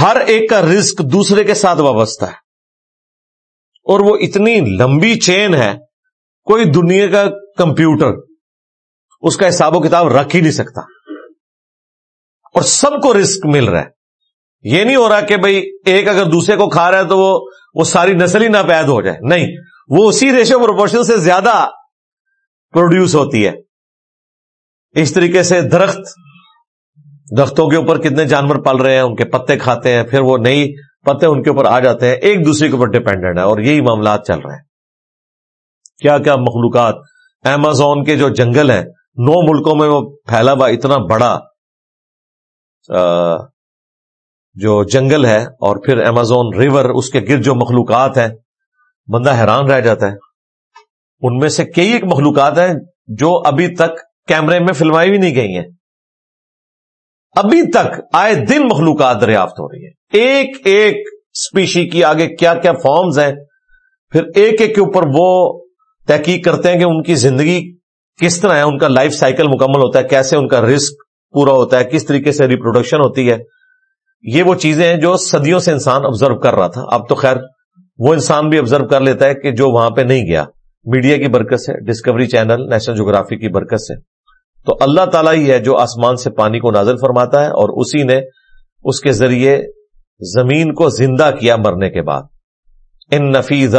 Speaker 1: ہر ایک کا رسک دوسرے کے ساتھ وابستہ ہے۔ اور وہ اتنی لمبی چین ہے، کوئی دنیا کا کمپیوٹر اس کا حساب و کتاب رکھ ہی نہیں سکتا۔ اور سب کو رسک مل رہا ہے۔ یہ نہیں ہو رہا کہ بھائی ایک اگر دوسرے کو کھا رہا ہے تو وہ وہ ساری نسل ہی نہ پید ہو جائے۔ نہیں، وہ اسی ریشو پروپورشن سے زیادہ پروڈیوس ہوتی ہے۔ اس طریقے سے درخت درختوں کے اوپر کتنے جانور پل رہے ہیں، ان کے پتے کھاتے ہیں، پھر وہ نئی پتے ان کے اوپر آ جاتے ہیں، ایک دوسرے کے اوپر ڈپینڈنٹ ہے اور یہی معاملات چل رہے ہیں۔ کیا کیا مخلوقات۔ ایمازون کے جو جنگل ہیں، نو ملکوں میں وہ پھیلا ہوا اتنا بڑا جو جنگل ہے اور پھر ایمازون ریور اس کے گرد جو مخلوقات ہیں، بندہ حیران رہ جاتا ہے۔ ان میں سے کئی ایک مخلوقات ہیں جو ابھی تک کیمرے میں فلمائی بھی نہیں گئی ہیں۔ ابھی تک آئے دن مخلوقات دریافت ہو رہی ہے ایک ایک اسپیشی کی آگے کیا کیا فارمز ہیں۔ پھر ایک ایک کے اوپر وہ تحقیق کرتے ہیں کہ ان کی زندگی کس طرح ہے، ان کا لائف سائیکل مکمل ہوتا ہے، کیسے ان کا رسک پورا ہوتا ہے، کس طریقے سے ریپروڈکشن ہوتی ہے۔ یہ وہ چیزیں ہیں جو صدیوں سے انسان آبزرو کر رہا تھا۔ اب تو خیر، وہ انسان بھی آبزرو کر لیتا ہے کہ جو وہاں پہ نہیں گیا۔ میڈیا کی برکت سے ڈسکوری چینل نیشنل جغرافی کی برکت سے۔ تو اللہ تعالیٰ ہی ہے جو آسمان سے پانی کو نازل فرماتا ہے اور اسی نے اس کے ذریعے زمین کو زندہ کیا مرنے کے بعد۔ ان نفیز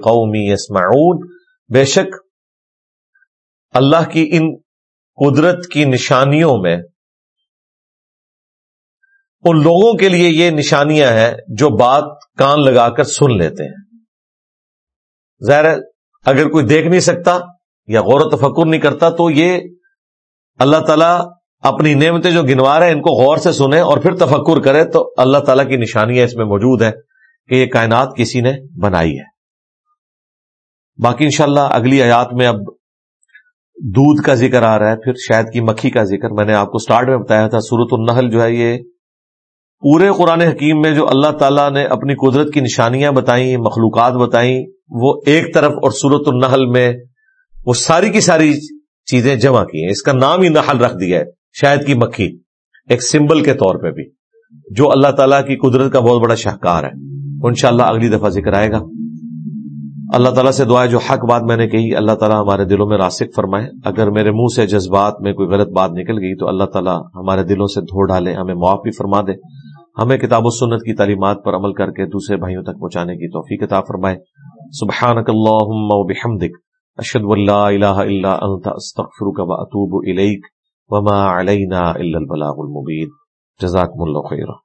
Speaker 1: قومی اسمعون بے شک اللہ کی ان قدرت کی نشانیوں میں ان لوگوں کے لیے یہ نشانیاں ہیں جو بات کان لگا کر سن لیتے ہیں۔ ظاہر اگر کوئی دیکھ نہیں سکتا یا غور و تفکر نہیں کرتا تو یہ اللہ تعالیٰ اپنی نعمتیں جو گنوا رہے ہیں، ان کو غور سے سنیں اور پھر تفکر کرے تو اللہ تعالیٰ کی نشانیاں اس میں موجود ہے کہ یہ کائنات کسی نے بنائی ہے۔ باقی انشاءاللہ اگلی آیات میں اب دودھ کا ذکر آ رہا ہے، پھر شاید کی مکھی کا ذکر۔ میں نے آپ کو سٹارٹ میں بتایا تھا سورت النحل جو ہے، یہ پورے قرآن حکیم میں جو اللہ تعالیٰ نے اپنی قدرت کی نشانیاں بتائیں، مخلوقات بتائیں وہ ایک طرف اور سورت النحل میں وہ ساری کی ساری چیزیں جمع کی ہیں۔ اس کا نام ہی نحل رکھ دیا ہے، شاید کی مکھی، ایک سمبل کے طور پہ بھی۔ جو اللہ تعالیٰ کی قدرت کا بہت بڑا شاہکار ہے۔ ان شاء اللہ اگلی دفعہ ذکر آئے گا۔ اللہ تعالیٰ سے دعا جو حق بات میں نے کہی، اللہ تعالیٰ ہمارے دلوں میں راسک فرمائے۔ اگر میرے منہ سے جذبات میں کوئی غلط بات نکل گئی تو اللہ تعالیٰ ہمارے دلوں سے دھو ڈالے ہمیں معافی فرما دے۔ ہمیں کتاب و سنت کی تعلیمات پر عمل کر کے دوسرے بھائیوں تک پہنچانے کی توفیق کتاب فرمائے۔ سبحانك اللهم وبحمدك بحمدک اشد لا الہ الا انت، استغفرک و اتوب وما علينا الا البلاغ المبين جزاكم الله خيرا